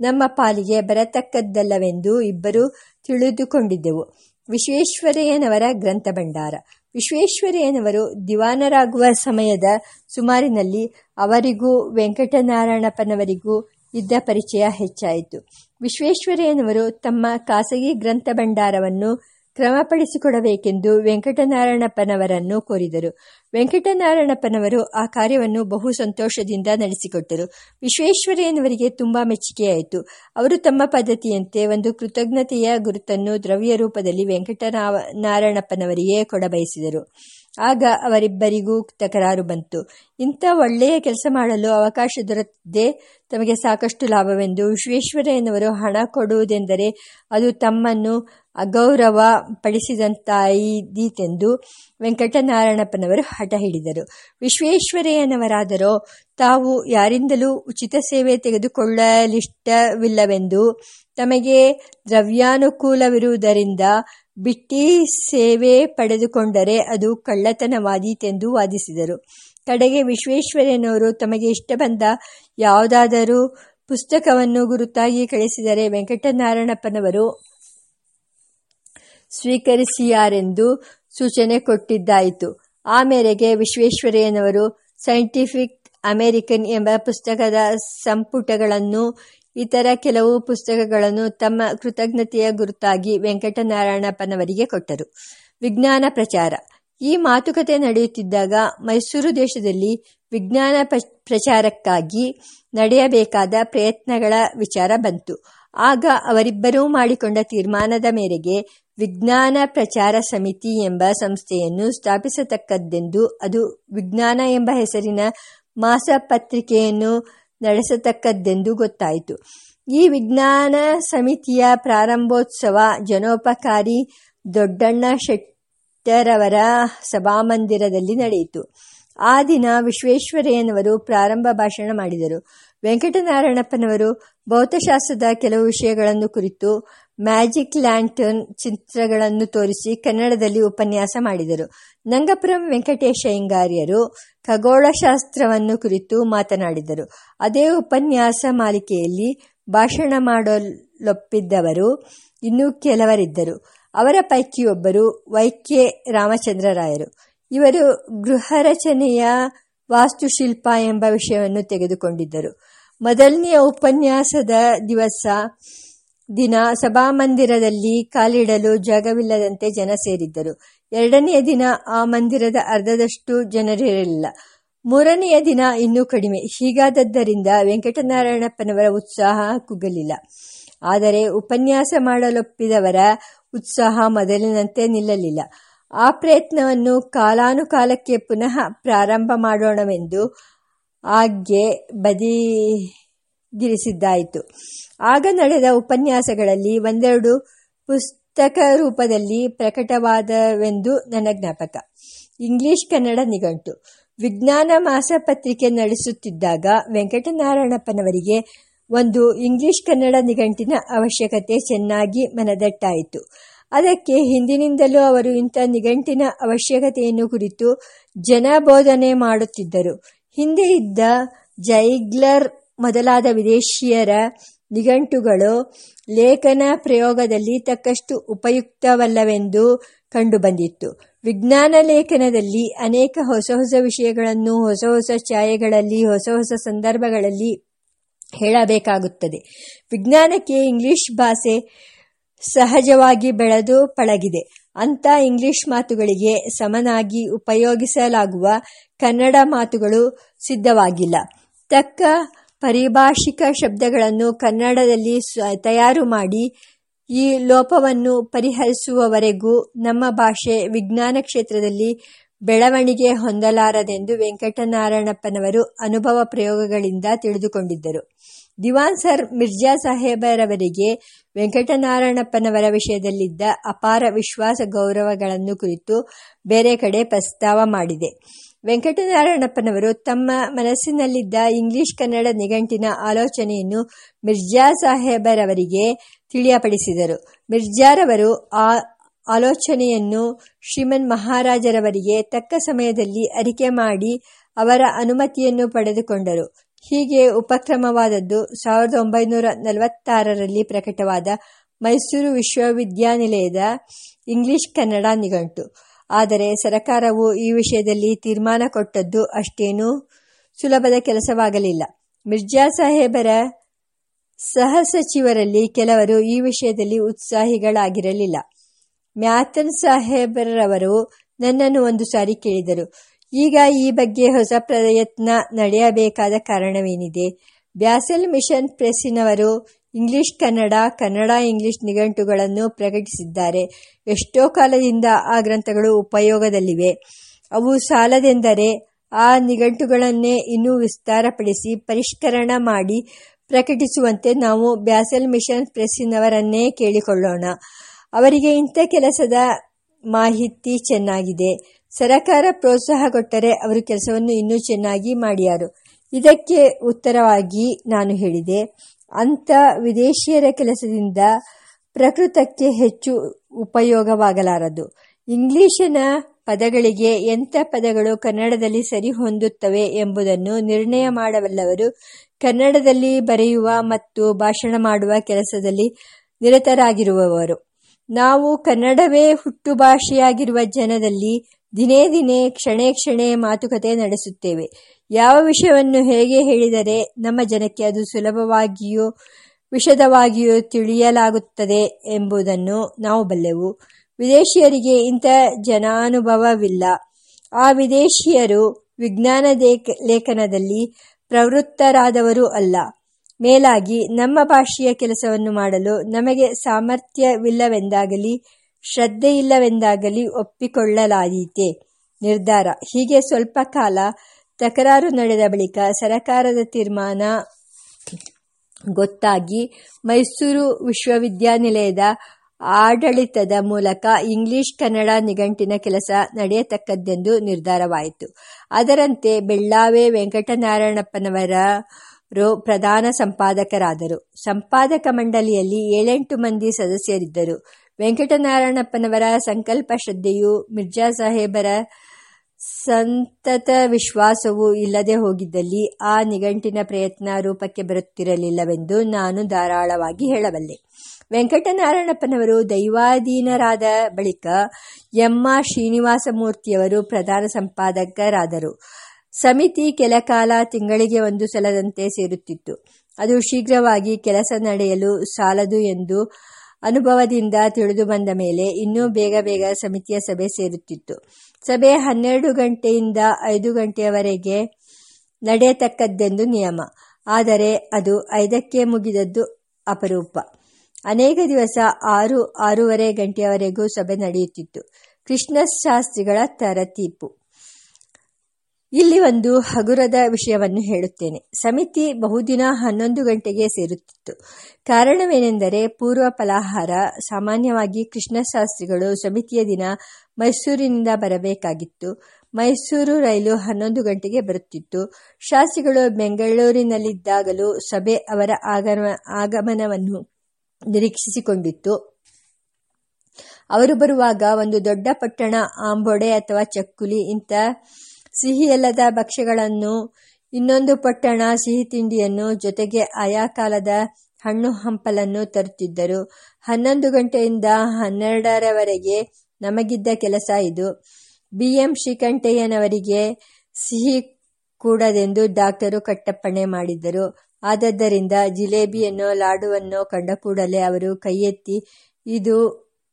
ನಮ್ಮ ಪಾಲಿಗೆ ಬರತಕ್ಕದ್ದಲ್ಲವೆಂದು ಇಬ್ಬರು ತಿಳಿದುಕೊಂಡಿದ್ದೆವು. ವಿಶ್ವೇಶ್ವರಯ್ಯನವರ ಗ್ರಂಥ ಭಂಡಾರ. ವಿಶ್ವೇಶ್ವರಯ್ಯನವರು ದಿವಾನರಾಗುವ ಸಮಯದ ಸುಮಾರಿನಲ್ಲಿ ಅವರಿಗೂ ವೆಂಕಟನಾರಾಯಣಪ್ಪನವರಿಗೂ ಇದ್ದ ಪರಿಚಯ ಹೆಚ್ಚಾಯಿತು. ವಿಶ್ವೇಶ್ವರಯ್ಯನವರು ತಮ್ಮ ಖಾಸಗಿ ಗ್ರಂಥ ಭಂಡಾರವನ್ನು ಕ್ರಮಪಡಿಸಿಕೊಡಬೇಕೆಂದು ವೆಂಕಟನಾರಾಯಣಪ್ಪನವರನ್ನು ಕೋರಿದರು. ವೆಂಕಟನಾರಾಯಣಪ್ಪನವರು ಆ ಕಾರ್ಯವನ್ನು ಬಹು ಸಂತೋಷದಿಂದ ನಡೆಸಿಕೊಟ್ಟರು. ವಿಶ್ವೇಶ್ವರಯ್ಯನವರಿಗೆ ತುಂಬಾ ಮೆಚ್ಚುಗೆಯಾಯಿತು. ಅವರು ತಮ್ಮ ಪದ್ಧತಿಯಂತೆ ಒಂದು ಕೃತಜ್ಞತೆಯ ಗುರುತನ್ನು ದ್ರವ್ಯ ರೂಪದಲ್ಲಿ ವೆಂಕಟನಾರಾಯಣಪ್ಪನವರಿಗೆ ಕೊಡಬಯಸಿದರು. ಆಗ ಅವರಿಬ್ಬರಿಗೂ ತಕರಾರು ಬಂತು. ಇಂಥ ಒಳ್ಳೆಯ ಕೆಲಸ ಮಾಡಲು ಅವಕಾಶ ದೊರೆತಿದ್ದೆ ತಮಗೆ ಸಾಕಷ್ಟು ಲಾಭವೆಂದು ವಿಶ್ವೇಶ್ವರಯ್ಯನವರು ಹಣ ಕೊಡುವುದೆಂದರೆ ಅದು ತಮ್ಮನ್ನು ಅಗೌರವ ಪಡಿಸಿದಂತಾಯಿದೀತೆಂದು ವೆಂಕಟನಾರಾಯಣಪ್ಪನವರು ಹಠ ಹಿಡಿದರು ವಿಶ್ವೇಶ್ವರಯ್ಯನವರಾದರೋ ತಾವು ಯಾರಿಂದಲೂ ಉಚಿತ ಸೇವೆ ತೆಗೆದುಕೊಳ್ಳಲಿಷ್ಟವಿಲ್ಲವೆಂದು ತಮಗೆ ದ್ರವ್ಯಾನುಕೂಲವಿರುವುದರಿಂದ ಬಿಟ್ಟಿ ಸೇವೆ ಪಡೆದುಕೊಂಡರೆ ಅದು ಕಳ್ಳತನವಾದೀತೆಂದು ವಾದಿಸಿದರು. ಕಡೆಗೆ ವಿಶ್ವೇಶ್ವರಯ್ಯನವರು ತಮಗೆ ಇಷ್ಟ ಬಂದ ಯಾವುದಾದರೂ ಪುಸ್ತಕವನ್ನು ಗುರುತಾಗಿ ಕಳಿಸಿದರೆ ವೆಂಕಟನಾರಾಯಣಪ್ಪನವರು ಸ್ವೀಕರಿಸಿಯಾರೆಂದು ಸೂಚನೆ ಕೊಟ್ಟಿದ್ದಾಯಿತು. ಆ ಮೇರೆಗೆ ವಿಶ್ವೇಶ್ವರಯ್ಯನವರು ಸೈಂಟಿಫಿಕ್ ಅಮೆರಿಕನ್ ಎಂಬ ಪುಸ್ತಕದ ಸಂಪುಟಗಳನ್ನು ಇತರ ಕೆಲವು ಪುಸ್ತಕಗಳನ್ನು ತಮ್ಮ ಕೃತಜ್ಞತೆಯ ಗುರುತಾಗಿ ವೆಂಕಟನಾರಾಯಣಪ್ಪನವರಿಗೆ ಕೊಟ್ಟರು. ವಿಜ್ಞಾನ ಪ್ರಚಾರ. ಈ ಮಾತುಕತೆ ನಡೆಯುತ್ತಿದ್ದಾಗ ಮೈಸೂರು ದೇಶದಲ್ಲಿ ವಿಜ್ಞಾನ ಪ್ರಚಾರಕ್ಕಾಗಿ ನಡೆಯಬೇಕಾದ ಪ್ರಯತ್ನಗಳ ವಿಚಾರ ಬಂತು. ಆಗ ಅವರಿಬ್ಬರೂ ಮಾಡಿಕೊಂಡ ತೀರ್ಮಾನದ ಮೇರೆಗೆ ವಿಜ್ಞಾನ ಪ್ರಚಾರ ಸಮಿತಿ ಎಂಬ ಸಂಸ್ಥೆಯನ್ನು ಸ್ಥಾಪಿಸತಕ್ಕದ್ದೆಂದು ಅದು ವಿಜ್ಞಾನ ಎಂಬ ಹೆಸರಿನ ಮಾಸಪತ್ರಿಕೆಯನ್ನು ನಡೆಸತಕ್ಕದ್ದೆಂದು ಗೊತ್ತಾಯಿತು. ಈ ವಿಜ್ಞಾನ ಸಮಿತಿಯ ಪ್ರಾರಂಭೋತ್ಸವ ಜನೋಪಕಾರಿ ದೊಡ್ಡಣ್ಣ ಶೆಟ್ಟರವರ ಸಭಾಮಂದಿರದಲ್ಲಿ ನಡೆಯಿತು. ಆ ದಿನ ವಿಶ್ವೇಶ್ವರಯ್ಯನವರು ಪ್ರಾರಂಭ ಭಾಷಣ ಮಾಡಿದರು. ವೆಂಕಟನಾರಾಯಣಪ್ಪನವರು ಭೌತಶಾಸ್ತ್ರದ ಕೆಲವು ವಿಷಯಗಳನ್ನು ಕುರಿತು ಮ್ಯಾಜಿಕ್ ಲ್ಯಾಂಟರ್ನ್ ಚಿತ್ರಗಳನ್ನು ತೋರಿಸಿ ಕನ್ನಡದಲ್ಲಿ ಉಪನ್ಯಾಸ ಮಾಡಿದರು. ನಂಗಪುರಂ ವೆಂಕಟೇಶ ಹಿಂಗಾರ್ಯರು ಖಗೋಳಶಾಸ್ತ್ರವನ್ನು ಕುರಿತು ಮಾತನಾಡಿದರು. ಅದೇ ಉಪನ್ಯಾಸ ಮಾಲಿಕೆಯಲ್ಲಿ ಭಾಷಣ ಮಾಡಲೊಪ್ಪಿದ್ದವರು ಇನ್ನೂ ಕೆಲವರಿದ್ದರು. ಅವರ ಪೈಕಿಯೊಬ್ಬರು ವೈಕೆ ರಾಮಚಂದ್ರರಾಯರು. ಇವರು ಗೃಹರಚನೆಯ ವಾಸ್ತುಶಿಲ್ಪ ಎಂಬ ವಿಷಯವನ್ನು ತೆಗೆದುಕೊಂಡಿದ್ದರು. ಮೊದಲನೆಯ ಉಪನ್ಯಾಸದ ದಿವಸ, ದಿನ ಸಭಾಮಂದಿರದಲ್ಲಿ ಕಾಲಿಡಲು ಜಾಗವಿಲ್ಲದಂತೆ ಜನ ಸೇರಿದ್ದರು. ಎರಡನೆಯ ದಿನ ಆ ಮಂದಿರದ ಅರ್ಧದಷ್ಟು ಜನರಿರಲಿಲ್ಲ ಮೂರನೆಯ ದಿನ ಇನ್ನೂ ಕಡಿಮೆ. ಹೀಗಾದದ್ದರಿಂದ ವೆಂಕಟನಾರಾಯಣಪ್ಪನವರ ಉತ್ಸಾಹ ಕುಗ್ಗಲಿಲ್ಲ. ಆದರೆ ಉಪನ್ಯಾಸ ಮಾಡಲೊಪ್ಪಿದವರ ಉತ್ಸಾಹ ಮೊದಲಿನಂತೆ ನಿಲ್ಲಲಿಲ್ಲ. ಆ ಪ್ರಯತ್ನವನ್ನು ಕಾಲಾನುಕಾಲಕ್ಕೆ ಪುನಃ ಪ್ರಾರಂಭ ಮಾಡೋಣವೆಂದು ಆಗ್ಗೆ ಬದಿಗಿರಿಸಿದ್ದಾಯಿತು. ಆಗ ನಡೆದ ಉಪನ್ಯಾಸಗಳಲ್ಲಿ ಒಂದೆರಡು ಪುಸ್ತಕ ರೂಪದಲ್ಲಿ ಪ್ರಕಟವಾದವೆಂದು ನನ್ನ ಜ್ಞಾಪಕ. ಇಂಗ್ಲಿಷ್ ಕನ್ನಡ ನಿಘಂಟು. ವಿಜ್ಞಾನ ಮಾಸಪತ್ರಿಕೆ ನಡೆಸುತ್ತಿದ್ದಾಗ ವೆಂಕಟನಾರಾಯಣಪ್ಪನವರಿಗೆ ಒಂದು ಇಂಗ್ಲಿಷ್ ಕನ್ನಡ ನಿಘಂಟಿನ ಅವಶ್ಯಕತೆ ಚೆನ್ನಾಗಿ ಮನದಟ್ಟಾಯಿತು. ಅದಕ್ಕೆ ಹಿಂದಿನಿಂದಲೂ ಅವರು ಇಂಥ ನಿಘಂಟಿನ ಅವಶ್ಯಕತೆಯನ್ನು ಕುರಿತು ಜನಬೋಧನೆ ಮಾಡುತ್ತಿದ್ದರು. ಹಿಂದೆ ಇದ್ದ ಜೈಗ್ಲರ್ ಮೊದಲಾದ ವಿದೇಶಿಯರ ನಿಘಂಟುಗಳು ಲೇಖನ ಪ್ರಯೋಗದಲ್ಲಿ ತಕ್ಕಷ್ಟು ಉಪಯುಕ್ತವಲ್ಲವೆಂದು ಕಂಡುಬಂದಿತ್ತು. ವಿಜ್ಞಾನ ಲೇಖನದಲ್ಲಿ ಅನೇಕ ಹೊಸ ಹೊಸ ವಿಷಯಗಳನ್ನು, ಹೊಸ ಹೊಸ ಛಾಯೆಗಳಲ್ಲಿ, ಹೊಸ ಹೊಸ ಸಂದರ್ಭಗಳಲ್ಲಿ ಹೇಳಬೇಕಾಗುತ್ತದೆ. ವಿಜ್ಞಾನಕ್ಕೆ ಇಂಗ್ಲಿಷ್ ಭಾಷೆ ಸಹಜವಾಗಿ ಬೆಳೆದು ಪಳಗಿದೆ. ಅಂಥ ಇಂಗ್ಲಿಷ್ ಮಾತುಗಳಿಗೆ ಸಮನಾಗಿ ಉಪಯೋಗಿಸಲಾಗುವ ಕನ್ನಡ ಮಾತುಗಳು ಸಿದ್ಧವಾಗಿಲ್ಲ. ತಕ್ಕ ಪರಿಭಾಷಿಕ ಶಬ್ದಗಳನ್ನು ಕನ್ನಡದಲ್ಲಿ ತಯಾರು ಮಾಡಿ ಈ ಲೋಪವನ್ನು ಪರಿಹರಿಸುವವರೆಗೂ ನಮ್ಮ ಭಾಷೆ ವಿಜ್ಞಾನ ಕ್ಷೇತ್ರದಲ್ಲಿ ಬೆಳವಣಿಗೆ ಹೊಂದಲಾರದೆಂದು ವೆಂಕಟನಾರಾಯಣಪ್ಪನವರು ಅನುಭವ ಪ್ರಯೋಗಗಳಿಂದ ತಿಳಿದುಕೊಂಡಿದ್ದರು. ದಿವಾನ್ ಸರ್ ಮಿರ್ಜಾ ಸಾಹೇಬರವರಿಗೆ ವೆಂಕಟನಾರಾಯಣಪ್ಪನವರ ವಿಷಯದಲ್ಲಿದ್ದ ಅಪಾರ ವಿಶ್ವಾಸ ಗೌರವಗಳನ್ನು ಕುರಿತು ಬೇರೆ ಕಡೆ ಪ್ರಸ್ತಾವ ಮಾಡಿದೆ. ವೆಂಕಟನಾರಾಯಣಪ್ಪನವರು ತಮ್ಮ ಮನಸ್ಸಿನಲ್ಲಿದ್ದ ಇಂಗ್ಲಿಷ್ ಕನ್ನಡ ನಿಘಂಟಿನ ಆಲೋಚನೆಯನ್ನು ಮಿರ್ಜಾ ಸಾಹೇಬರವರಿಗೆ ತಿಳಿಯಪಡಿಸಿದರು. ಮಿರ್ಜಾರವರು ಆ ಆಲೋಚನೆಯನ್ನು ಶ್ರೀಮನ್ ಮಹಾರಾಜರವರಿಗೆ ತಕ್ಕ ಸಮಯದಲ್ಲಿ ಅರಿಕೆ ಮಾಡಿ ಅವರ ಅನುಮತಿಯನ್ನು ಪಡೆದುಕೊಂಡರು. ಹೀಗೆ ಉಪಕ್ರಮವಾದದ್ದು ಸಾವಿರದ ಒಂಬೈನೂರ ನಲವತ್ತಾರರಲ್ಲಿ ಪ್ರಕಟವಾದ ಮೈಸೂರು ವಿಶ್ವವಿದ್ಯಾನಿಲಯದ ಇಂಗ್ಲಿಷ್ ಕನ್ನಡ ನಿಘಂಟು. ಆದರೆ ಸರಕಾರವು ಈ ವಿಷಯದಲ್ಲಿ ತೀರ್ಮಾನ ಕೊಟ್ಟದ್ದು ಅಷ್ಟೇನೂ ಸುಲಭದ ಕೆಲಸವಾಗಲಿಲ್ಲ. ಮಿರ್ಜಾ ಸಾಹೇಬರ ಸಹಸಚಿವರಲ್ಲಿ ಕೆಲವರು ಈ ವಿಷಯದಲ್ಲಿ ಉತ್ಸಾಹಿಗಳಾಗಿರಲಿಲ್ಲ. ಮ್ಯಾಥನ್ ಸಾಹೇಬರವರು ನನ್ನನ್ನು ಒಂದು ಸಾರಿ ಕೇಳಿದರು. ಈಗ ಈ ಬಗ್ಗೆ ಹೊಸ ಪ್ರಯತ್ನ ನಡೆಯಬೇಕಾದ ಕಾರಣವೇನಿದೆ? ಬ್ಯಾಸೆಲ್ ಮಿಷನ್ ಪ್ರೆಸ್ಸಿನವರು ಇಂಗ್ಲಿಷ್ ಕನ್ನಡ ಕನ್ನಡ ಇಂಗ್ಲಿಷ್ ನಿಘಂಟುಗಳನ್ನು ಪ್ರಕಟಿಸಿದ್ದಾರೆ. ಎಷ್ಟೋ ಕಾಲದಿಂದ ಆ ಗ್ರಂಥಗಳು ಉಪಯೋಗದಲ್ಲಿವೆ. ಅವು ಸಾಲದೆಂದರೆ ಆ ನಿಘಂಟುಗಳನ್ನೇ ಇನ್ನೂ ವಿಸ್ತಾರಪಡಿಸಿ ಪರಿಷ್ಕರಣ ಮಾಡಿ ಪ್ರಕಟಿಸುವಂತೆ ನಾವು ಬ್ಯಾಸೆಲ್ ಮಿಷನ್ ಪ್ರೆಸ್ಸಿನವರನ್ನೇ ಕೇಳಿಕೊಳ್ಳೋಣ. ಅವರಿಗೆ ಇಂಥ ಕೆಲಸದ ಮಾಹಿತಿ ಚೆನ್ನಾಗಿದೆ. ಸರಕಾರ ಪ್ರೋತ್ಸಾಹ ಕೊಟ್ಟರೆ ಅವರು ಕೆಲಸವನ್ನು ಇನ್ನೂ ಚೆನ್ನಾಗಿ ಮಾಡಿಯಾರು. ಇದಕ್ಕೆ ಉತ್ತರವಾಗಿ ನಾನು ಹೇಳಿದೆ. ಅಂಥ ವಿದೇಶಿಯರ ಕೆಲಸದಿಂದ ಪ್ರಕೃತಕ್ಕೆ ಹೆಚ್ಚು ಉಪಯೋಗವಾಗಲಾರದು. ಇಂಗ್ಲಿಶಿನ ಪದಗಳಿಗೆ ಎಂಥ ಪದಗಳು ಕನ್ನಡದಲ್ಲಿ ಸರಿ ಹೊಂದುತ್ತವೆ ಎಂಬುದನ್ನು ನಿರ್ಣಯ ಮಾಡಬಲ್ಲವರು ಕನ್ನಡದಲ್ಲಿ ಬರೆಯುವ ಮತ್ತು ಭಾಷಣ ಮಾಡುವ ಕೆಲಸದಲ್ಲಿ ನಿರತರಾಗಿರುವವರು. ನಾವು ಕನ್ನಡವೇ ಹುಟ್ಟು ಭಾಷೆಯಾಗಿರುವ ಜನದಲ್ಲಿ ದಿನೇ ದಿನೇ, ಕ್ಷಣೇ ಕ್ಷಣೇ ಮಾತುಕತೆ ನಡೆಸುತ್ತೇವೆ. ಯಾವ ವಿಷಯವನ್ನು ಹೇಗೆ ಹೇಳಿದರೆ ನಮ್ಮ ಜನಕ್ಕೆ ಅದು ಸುಲಭವಾಗಿಯೂ, ವಿಷದವಾಗಿಯೂ ತಿಳಿಯಲಾಗುತ್ತದೆ ಎಂಬುದನ್ನು ನಾವು ಬಲ್ಲೆವು. ವಿದೇಶಿಯರಿಗೆ ಇಂಥ ಜನಾನುಭವವಿಲ್ಲ. ಆ ವಿದೇಶಿಯರು ವಿಜ್ಞಾನ ಲೇಖನದಲ್ಲಿ ಪ್ರವೃತ್ತರಾದವರು ಅಲ್ಲ. ಮೇಲಾಗಿ ನಮ್ಮ ಭಾಷೆಯ ಕೆಲಸವನ್ನು ಮಾಡಲು ನಮಗೆ ಸಾಮರ್ಥ್ಯವಿಲ್ಲವೆಂದಾಗಲಿ ಶ್ರದ್ಧೆಯಿಲ್ಲವೆಂದಾಗಲಿ ಒಪ್ಪಿಕೊಳ್ಳಲಾದೀತೆ. ನಿರ್ಧಾರ. ಹೀಗೆ ಸ್ವಲ್ಪ ಕಾಲ ತಕರಾರು ನಡೆದ ಬಳಿಕ ಸರಕಾರದ ತೀರ್ಮಾನ ಗೊತ್ತಾಗಿ ಮೈಸೂರು ವಿಶ್ವವಿದ್ಯಾನಿಲಯದ ಆಡಳಿತದ ಮೂಲಕ ಇಂಗ್ಲಿಷ್ ಕನ್ನಡ ನಿಘಂಟಿನ ಕೆಲಸ ನಡೆಯತಕ್ಕದ್ದೆಂದು ನಿರ್ಧಾರವಾಯಿತು. ಅದರಂತೆ ಬೆಳ್ಳಾವೆ ವೆಂಕಟನಾರಾಯಣಪ್ಪನವರ ಪ್ರಧಾನ ಸಂಪಾದಕರಾದರು. ಸಂಪಾದಕ ಮಂಡಳಿಯಲ್ಲಿ ಏಳೆಂಟು ಮಂದಿ ಸದಸ್ಯರಿದ್ದರು. ವೆಂಕಟನಾರಾಯಣಪ್ಪನವರ ಸಂಕಲ್ಪ ಶ್ರದ್ಧೆಯು ಮಿರ್ಜಾ ಸಾಹೇಬರ ಸಂತತ ವಿಶ್ವಾಸವು ಇಲ್ಲದೆ ಹೋಗಿದ್ದಲ್ಲಿ ಆ ನಿಘಂಟಿನ ಪ್ರಯತ್ನ ರೂಪಕ್ಕೆ ಬರುತ್ತಿರಲಿಲ್ಲವೆಂದು ನಾನು ಧಾರಾಳವಾಗಿ ಹೇಳಬಲ್ಲೆ. ವೆಂಕಟನಾರಾಯಣಪ್ಪನವರು ದೈವಾಧೀನರಾದ ಬಳಿಕ ಎಂ ಆರ್ ಶ್ರೀನಿವಾಸಮೂರ್ತಿಯವರು ಪ್ರಧಾನ ಸಂಪಾದಕರಾದರು. ಸಮಿತಿ ಕೆಲಕಾಲ ತಿಂಗಳಿಗೆ ಒಂದು ಸಲದಂತೆ ಸೇರುತ್ತಿತ್ತು. ಅದು ಶೀಘ್ರವಾಗಿ ಕೆಲಸ ನಡೆಯಲು ಸಾಲದು ಎಂದು ಅನುಭವದಿಂದ ತಿಳಿದು ಬಂದ ಮೇಲೆ ಇನ್ನೂ ಬೇಗ ಬೇಗ ಸಮಿತಿಯ ಸಭೆ ಸೇರುತ್ತಿತ್ತು. ಸಭೆ ಹನ್ನೆರಡು ಗಂಟೆಯಿಂದ ಐದು ಗಂಟೆಯವರೆಗೆ ನಡೆಯತಕ್ಕದ್ದೆಂದು ನಿಯಮ. ಆದರೆ ಅದು ಐದಕ್ಕೆ ಮುಗಿದದ್ದು ಅಪರೂಪ. ಅನೇಕ ದಿವಸ ಆರು, ಆರೂವರೆ ಗಂಟೆಯವರೆಗೂ ಸಭೆ ನಡೆಯುತ್ತಿತ್ತು. ಕೃಷ್ಣಶಾಸ್ತ್ರಿಗಳ ತರತೀಪು. ಇಲ್ಲಿ ಒಂದು ಹಗುರದ ವಿಷಯವನ್ನು ಹೇಳುತ್ತೇನೆ. ಸಮಿತಿ ಬಹುದಿನ ಹನ್ನೊಂದು ಗಂಟೆಗೆ ಸೇರುತ್ತಿತ್ತು. ಕಾರಣವೇನೆಂದರೆ ಪೂರ್ವ ಫಲಾಹಾರ, ಸಾಮಾನ್ಯವಾಗಿ ಕೃಷ್ಣಶಾಸ್ತ್ರಿಗಳು ಸಮಿತಿಯ ದಿನ ಮೈಸೂರಿನಿಂದ ಬರಬೇಕಾಗಿತ್ತು. ಮೈಸೂರು ರೈಲು ಹನ್ನೊಂದು ಗಂಟೆಗೆ ಬರುತ್ತಿತ್ತು. ಶಾಸ್ತ್ರಿಗಳು ಬೆಂಗಳೂರಿನಲ್ಲಿದ್ದಾಗಲೂ ಸಭೆ ಅವರ ಆಗಮ, ಆಗಮನವನ್ನು ನಿರೀಕ್ಷಿಸಿಕೊಂಡಿತ್ತು. ಅವರು ಬರುವಾಗ ಒಂದು ದೊಡ್ಡ ಪಟ್ಟಣ, ಆಂಬೊಡೆ ಅಥವಾ ಚಕ್ಕುಲಿ ಇಂಥ ಸಿಹಿಯಲ್ಲದ ಭಕ್ಷ್ಯಗಳನ್ನು, ಇನ್ನೊಂದು ಪಟ್ಟಣ ಸಿಹಿ ತಿಂಡಿಯನ್ನು ಜೊತೆಗೆ ಆಯಾ ಕಾಲದ ಹಣ್ಣು ಹಂಪಲನ್ನು ತರುತ್ತಿದ್ದರು. ಹನ್ನೊಂದು ಗಂಟೆಯಿಂದ ಹನ್ನೆರಡರವರೆಗೆ ನಮಗಿದ್ದ ಕೆಲಸ ಇದು. ಬಿ ಎಂ ಶ್ರೀಕಂಠಯ್ಯನವರಿಗೆ ಸಿಹಿ ಕೂಡದೆಂದು ಡಾಕ್ಟರು ಕಟ್ಟಪ್ಪಣೆ ಮಾಡಿದ್ದರು. ಆದದ್ದರಿಂದ ಜಿಲೇಬಿಯನ್ನು, ಲಾಡುವನ್ನು ಕಂಡ ಕೂಡಲೇ ಅವರು ಕೈಯೆತ್ತಿ, ಇದು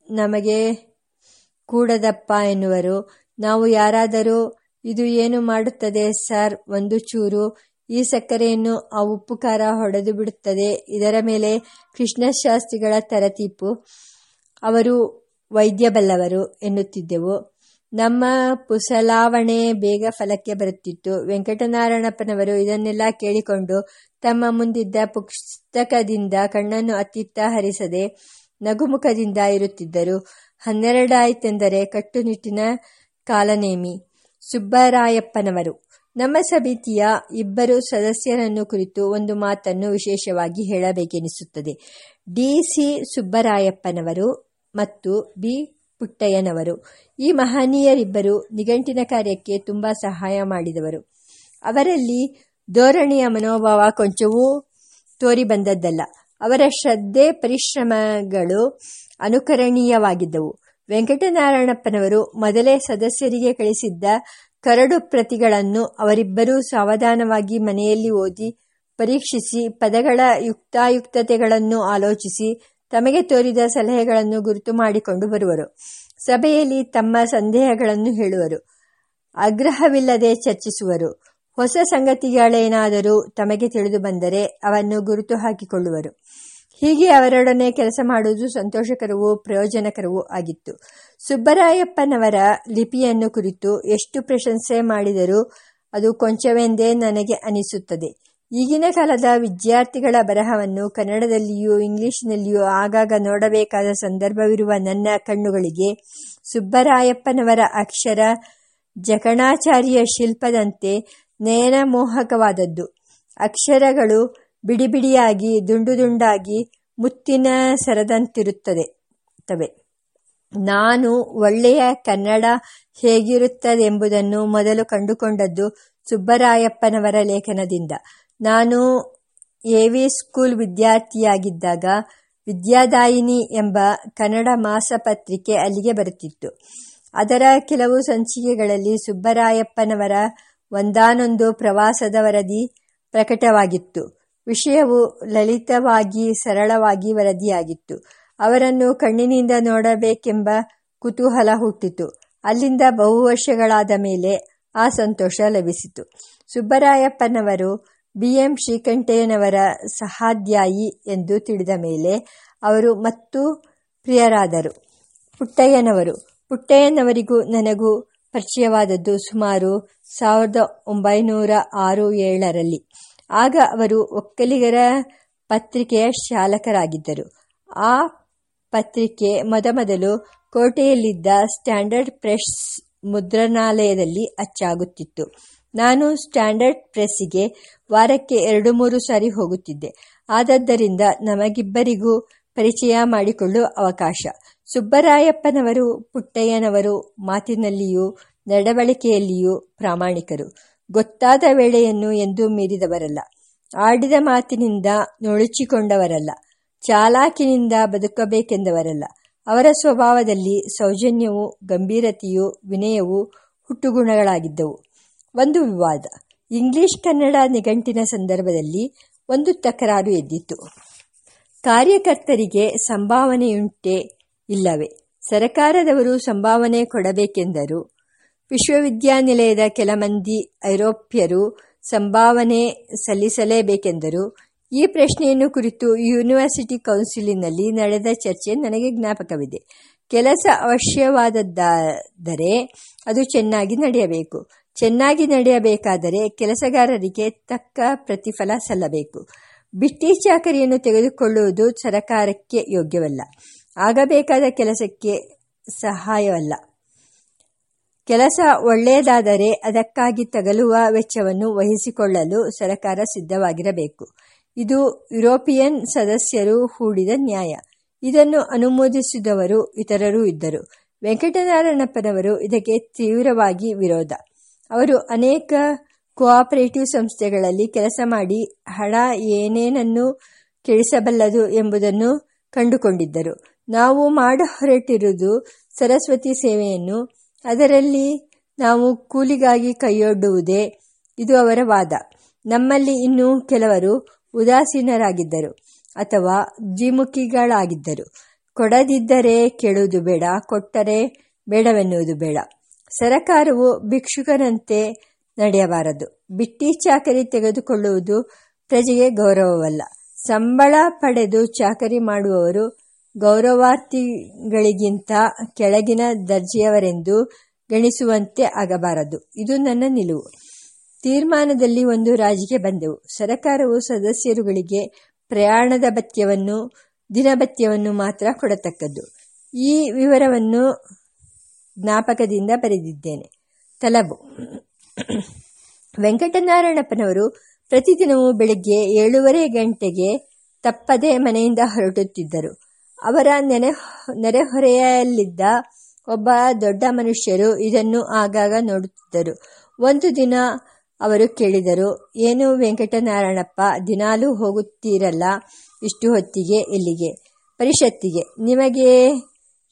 ನಮಗೆ ಕೂಡದಪ್ಪ ಎನ್ನುವರು. ನಾವು ಯಾರಾದರೂ ಇದು ಏನು ಮಾಡುತ್ತದೆ, ಸರ್? ಒಂದು ಚೂರು. ಈ ಸಕ್ಕರೆಯನ್ನು ಆ ಉಪ್ಪು ಖಾರ ಹೊಡೆದು ಬಿಡುತ್ತದೆ. ಇದರ ಮೇಲೆ ಕೃಷ್ಣಶಾಸ್ತ್ರಿಗಳ ತರತೀಪು. ಅವರು ವೈದ್ಯ ಬಲ್ಲವರು ಎನ್ನುತ್ತಿದ್ದೆವು. ನಮ್ಮ ಪುಸಲಾವಣೆ ಬೇಗ ಫಲಕ್ಕೆ ಬರುತ್ತಿತ್ತು. ವೆಂಕಟನಾರಾಯಣಪ್ಪನವರು ಇದನ್ನೆಲ್ಲ ಕೇಳಿಕೊಂಡು ತಮ್ಮ ಮುಂದಿದ್ದ ಪುಸ್ತಕದಿಂದ ಕಣ್ಣನ್ನು ಅತ್ತಿತ್ತ ಹರಿಸದೆ ನಗುಮುಖದಿಂದ ಇರುತ್ತಿದ್ದರು. ಹನ್ನೆರಡಾಯಿತೆಂದರೆ ಕಟ್ಟುನಿಟ್ಟಿನ ಕಾಲನೇಮಿ. ಸುಬ್ಬರಾಯಪ್ಪನವರು. ನಮ್ಮ ಸಮಿತಿಯ ಇಬ್ಬರು ಸದಸ್ಯರನ್ನು ಕುರಿತು ಒಂದು ಮಾತನ್ನು ವಿಶೇಷವಾಗಿ ಹೇಳಬೇಕೆನಿಸುತ್ತದೆ. ಡಿ. ಸಿ. ಸುಬ್ಬರಾಯಪ್ಪನವರು ಮತ್ತು ಬಿ. ಪುಟ್ಟಯ್ಯನವರು. ಈ ಮಹನೀಯರಿಬ್ಬರು ನಿಘಂಟಿನ ಕಾರ್ಯಕ್ಕೆ ತುಂಬ ಸಹಾಯ ಮಾಡಿದವರು. ಅವರಲ್ಲಿ ಧೋರಣೆಯ ಮನೋಭಾವ ಕೊಂಚವೂ ತೋರಿ ಬಂದದ್ದಲ್ಲ ಅವರ ಶ್ರದ್ಧೆ, ಪರಿಶ್ರಮಗಳು ಅನುಕರಣೀಯವಾಗಿದ್ದವು. ವೆಂಕಟನಾರಾಯಣಪ್ಪನವರು ಮೊದಲೇ ಸದಸ್ಯರಿಗೆ ಕಳಿಸಿದ್ದ ಕರಡು ಪ್ರತಿಗಳನ್ನು ಅವರಿಬ್ಬರೂ ಸಾವಧಾನವಾಗಿ ಮನೆಯಲ್ಲಿ ಓದಿ ಪರೀಕ್ಷಿಸಿ ಪದಗಳ ಯುಕ್ತಾಯುಕ್ತತೆಗಳನ್ನು ಆಲೋಚಿಸಿ ತಮಗೆ ತೋರಿದ ಸಲಹೆಗಳನ್ನು ಗುರುತು ಮಾಡಿಕೊಂಡು ಬರುವರು. ಸಭೆಯಲ್ಲಿ ತಮ್ಮ ಸಂದೇಹಗಳನ್ನು ಹೇಳುವರು. ಆಗ್ರಹವಿಲ್ಲದೆ ಚರ್ಚಿಸುವರು. ಹೊಸ ಸಂಗತಿಗಳೇನಾದರೂ ತಮಗೆ ತಿಳಿದು ಬಂದರೆ ಅವನ್ನು ಗುರುತು ಹಾಕಿಕೊಳ್ಳುವರು. ಹೀಗೆ ಅವರೊಡನೆ ಕೆಲಸ ಮಾಡುವುದು ಸಂತೋಷಕರವೂ, ಪ್ರಯೋಜನಕರವೂ ಆಗಿತ್ತು. ಸುಬ್ಬರಾಯಪ್ಪನವರ ಲಿಪಿಯನ್ನು ಕುರಿತು ಎಷ್ಟು ಪ್ರಶಂಸೆ ಮಾಡಿದರೂ ಅದು ಕೊಂಚವೆಂದೇ ನನಗೆ ಅನಿಸುತ್ತದೆ. ಈಗಿನ ಕಾಲದ ವಿದ್ಯಾರ್ಥಿಗಳ ಬರಹವನ್ನು ಕನ್ನಡದಲ್ಲಿಯೂ, ಇಂಗ್ಲಿಷ್ನಲ್ಲಿಯೂ ಆಗಾಗ ನೋಡಬೇಕಾದ ಸಂದರ್ಭವಿರುವ ನನ್ನ ಕಣ್ಣುಗಳಿಗೆ ಸುಬ್ಬರಾಯಪ್ಪನವರ ಅಕ್ಷರ ಜಕಣಾಚಾರ್ಯ ಶಿಲ್ಪದಂತೆ ನಯನಮೋಹಕವಾದದ್ದು ಅಕ್ಷರಗಳು ಬಿಡಿಬಿಡಿಯಾಗಿ ದುಂಡು ದುಂಡಾಗಿ ಮುತ್ತಿನ ಸರದಂತಿರುತ್ತದೆ. ತವೆ. ನಾನು ಒಳ್ಳೆಯ ಕನ್ನಡ ಹೇಗಿರುತ್ತದೆಂಬುದನ್ನು ಮೊದಲು ಕಂಡುಕೊಂಡದ್ದು ಸುಬ್ಬರಾಯಪ್ಪನವರ ಲೇಖನದಿಂದ. ನಾನು ಎ ವಿ ಸ್ಕೂಲ್ ವಿದ್ಯಾರ್ಥಿಯಾಗಿದ್ದಾಗ ವಿದ್ಯಾದಾಯಿನಿ ಎಂಬ ಕನ್ನಡ ಮಾಸಪತ್ರಿಕೆ ಅಲ್ಲಿಗೆ ಬರುತ್ತಿತ್ತು. ಅದರ ಕೆಲವು ಸಂಚಿಕೆಗಳಲ್ಲಿ ಸುಬ್ಬರಾಯಪ್ಪನವರ ಒಂದಾನೊಂದು ಪ್ರವಾಸದ ವರದಿ ಪ್ರಕಟವಾಗಿತ್ತು. ವಿಷಯವು ಲಲಿತವಾಗಿ ಸರಳವಾಗಿ ವರದಿಯಾಗಿತ್ತು. ಅವರನ್ನು ಕಣ್ಣಿನಿಂದ ನೋಡಬೇಕೆಂಬ ಕುತೂಹಲ ಹುಟ್ಟಿತು. ಅಲ್ಲಿಂದ ಬಹು ವರ್ಷಗಳಾದ ಮೇಲೆ ಆ ಸಂತೋಷ ಲಭಿಸಿತು. ಸುಬ್ಬರಾಯಪ್ಪನವರು ಬಿ. ಎಂ. ಶ್ರೀಕಂಠಯ್ಯನವರ ಸಹಾಧ್ಯಾಯಿ ಎಂದು ತಿಳಿದ ಮೇಲೆ ಅವರು ಮತ್ತು ಪ್ರಿಯರಾದರು. ಪುಟ್ಟಯ್ಯನವರು, ಪುಟ್ಟಯ್ಯನವರಿಗೂ ನನಗೂ ಪರಿಚಯವಾದದ್ದು ಸುಮಾರು ಸಾವಿರದ ಒಂಬೈನೂರ ಆರು ಏಳರಲ್ಲಿ. ಆಗ ಅವರು ಒಕ್ಕಲಿಗರ ಪತ್ರಿಕೆಯ ಶಾಲಕರಾಗಿದ್ದರು ಆ ಪತ್ರಿಕೆ ಮೊದಮೊದಲು ಕೋಟೆಯಲ್ಲಿದ್ದ ಸ್ಟ್ಯಾಂಡರ್ಡ್ ಪ್ರೆಸ್ ಮುದ್ರಣಾಲಯದಲ್ಲಿ ಅಚ್ಚಾಗುತ್ತಿತ್ತು. ನಾನು ಸ್ಟ್ಯಾಂಡರ್ಡ್ ಪ್ರೆಸ್ಸಿಗೆ ವಾರಕ್ಕೆ ಎರಡು ಮೂರು ಸಾರಿ ಹೋಗುತ್ತಿದ್ದೆ. ಆದದ್ದರಿಂದ ನಮಗಿಬ್ಬರಿಗೂ ಪರಿಚಯ ಮಾಡಿಕೊಳ್ಳುವ ಅವಕಾಶ. ಸುಬ್ಬರಾಯಪ್ಪನವರು, ಪುಟ್ಟಯ್ಯನವರು ಮಾತಿನಲ್ಲಿಯೂ, ನಡವಳಿಕೆಯಲ್ಲಿಯೂ ಪ್ರಾಮಾಣಿಕರು. ಗೊತ್ತಾದ ವೇಳೆಯನ್ನು ಎಂದೂ ಮೀರಿದವರಲ್ಲ. ಆಡಿದ ಮಾತಿನಿಂದ ನುಳುಚಿಕೊಂಡವರಲ್ಲ. ಚಾಲಾಕಿನಿಂದ ಬದುಕಬೇಕೆಂದವರಲ್ಲ. ಅವರ ಸ್ವಭಾವದಲ್ಲಿ ಸೌಜನ್ಯವೂ, ಗಂಭೀರತೆಯೂ, ವಿನಯವೂ ಹುಟ್ಟುಗುಣಗಳಾಗಿದ್ದವು. ಒಂದು ವಿವಾದ. ಇಂಗ್ಲಿಷ್ ಕನ್ನಡ ನಿಘಂಟಿನ ಸಂದರ್ಭದಲ್ಲಿ ಒಂದು ತಕರಾರು ಎದ್ದಿತು ಕಾರ್ಯಕರ್ತರಿಗೆ ಸಂಭಾವನೆಯುಂಟೆ ಇಲ್ಲವೇ. ಸರಕಾರದವರು ಸಂಭಾವನೆ ಕೊಡಬೇಕೆಂದರು. ವಿಶ್ವವಿದ್ಯಾನಿಲಯದ ಕೆಲ ಮಂದಿ ಐರೋಪ್ಯರು ಸಂಭಾವನೆ ಸಲ್ಲಿಸಲೇಬೇಕೆಂದರು. ಈ ಪ್ರಶ್ನೆಯನ್ನು ಕುರಿತು ಯೂನಿವರ್ಸಿಟಿ ಕೌನ್ಸಿಲಿನಲ್ಲಿ ನಡೆದ ಚರ್ಚೆ ನನಗೆ ಜ್ಞಾಪಕವಿದೆ. ಕೆಲಸ ಅವಶ್ಯವಾದದ್ದಾದರೆ ಅದು ಚೆನ್ನಾಗಿ ನಡೆಯಬೇಕು. ಚೆನ್ನಾಗಿ ನಡೆಯಬೇಕಾದರೆ ಕೆಲಸಗಾರರಿಗೆ ತಕ್ಕ ಪ್ರತಿಫಲ ಸಲ್ಲಬೇಕು. ಬಿಟ್ಟಿ ಚಾಕರಿಯನ್ನು ತೆಗೆದುಕೊಳ್ಳುವುದು ಸರಕಾರಕ್ಕೆ ಯೋಗ್ಯವಲ್ಲ. ಆಗಬೇಕಾದ ಕೆಲಸಕ್ಕೆ ಸಹಾಯವಲ್ಲ. ಕೆಲಸ ಒಳ್ಳೆಯದಾದರೆ ಅದಕ್ಕಾಗಿ ತಗಲುವ ವೆಚ್ಚವನ್ನು ವಹಿಸಿಕೊಳ್ಳಲು ಸರಕಾರ ಸಿದ್ಧವಾಗಿರಬೇಕು. ಇದು ಯುರೋಪಿಯನ್ ಸದಸ್ಯರು ಹೂಡಿದ ನ್ಯಾಯ. ಇದನ್ನು ಅನುಮೋದಿಸಿದವರು ಇತರರೂ ಇದ್ದರು. ವೆಂಕಟನಾರಾಯಣಪ್ಪನವರು ಇದಕ್ಕೆ ತೀವ್ರವಾಗಿ ವಿರೋಧ. ಅವರು ಅನೇಕ ಕೋಆಪರೇಟಿವ್ ಸಂಸ್ಥೆಗಳಲ್ಲಿ ಕೆಲಸ ಮಾಡಿ ಹಣ ಏನೇನನ್ನು ಕೆಡಿಸಬಲ್ಲದು ಎಂಬುದನ್ನು ಕಂಡುಕೊಂಡಿದ್ದರು. ನಾವು ಮಾಡ ಹೊರಟಿರುವುದು ಸರಸ್ವತಿ ಸೇವೆಯನ್ನು ಅದರಲ್ಲಿ ನಾವು ಕೂಲಿಗಾಗಿ ಕೈಯೊಡ್ಡುವುದೇ. ಇದು ಅವರ ವಾದ. ನಮ್ಮಲ್ಲಿ ಇನ್ನೂ ಕೆಲವರು ಉದಾಸೀನರಾಗಿದ್ದರು ಅಥವಾ ದ್ವಿಮುಖಿಗಳಾಗಿದ್ದರು ಕೊಡದಿದ್ದರೆ ಕೇಳುವುದು ಬೇಡ, ಕೊಟ್ಟರೆ ಬೇಡವೆನ್ನುವುದು ಬೇಡ. ಸರಕಾರವು ಭಿಕ್ಷುಕರಂತೆ ನಡೆಯಬಾರದು. ಬಿಟ್ಟಿ ಚಾಕರಿ ತೆಗೆದುಕೊಳ್ಳುವುದು ಪ್ರಜೆಗೆ ಗೌರವವಲ್ಲ. ಸಂಬಳ ಪಡೆದು ಚಾಕರಿ ಮಾಡುವವರು ಗೌರವಾರ್ಥಿಗಳಿಗಿಂತ ಕೆಳಗಿನ ದರ್ಜೆಯವರೆಂದು ಗಣಿಸುವಂತೆ ಆಗಬಾರದು. ಇದು ನನ್ನ ನಿಲುವು. ತೀರ್ಮಾನದಲ್ಲಿ ಒಂದು ರಾಜಿಗೆ ಬಂದೆವು. ಸರಕಾರವು ಸದಸ್ಯರುಗಳಿಗೆ ಪ್ರಯಾಣದ ಭತ್ಯವನ್ನು, ದಿನಭತ್ಯವನ್ನು ಮಾತ್ರ ಕೊಡತಕ್ಕದ್ದು. ಈ ವಿವರವನ್ನು ಜ್ಞಾಪಕದಿಂದ ಬರೆದಿದ್ದೇನೆ. ತಲಬು ವೆಂಕಟನಾರಾಯಣಪ್ಪನವರು ಪ್ರತಿದಿನವೂ ಬೆಳಿಗ್ಗೆ ಏಳೂವರೆ ಗಂಟೆಗೆ ತಪ್ಪದೆ ಮನೆಯಿಂದ ಹೊರಟುತ್ತಿದ್ದರು ಅವರ ನೆನೆ, ನೆರೆಹೊರೆಯಲ್ಲಿದ್ದ ಒಬ್ಬ ದೊಡ್ಡ ಮನುಷ್ಯರು ಇದನ್ನು ಆಗಾಗ ನೋಡುತ್ತಿದ್ದರು. ಒಂದು ದಿನ ಅವರು ಕೇಳಿದರು, ಏನು ವೆಂಕಟನಾರಾಯಣಪ್ಪ, ದಿನಾಲೂ ಹೋಗುತ್ತೀರಲ್ಲ? ಇಷ್ಟು ಹೊತ್ತಿಗೆ ಇಲ್ಲಿಗೆ, ಪರಿಷತ್ತಿಗೆ. ನಿಮಗೆ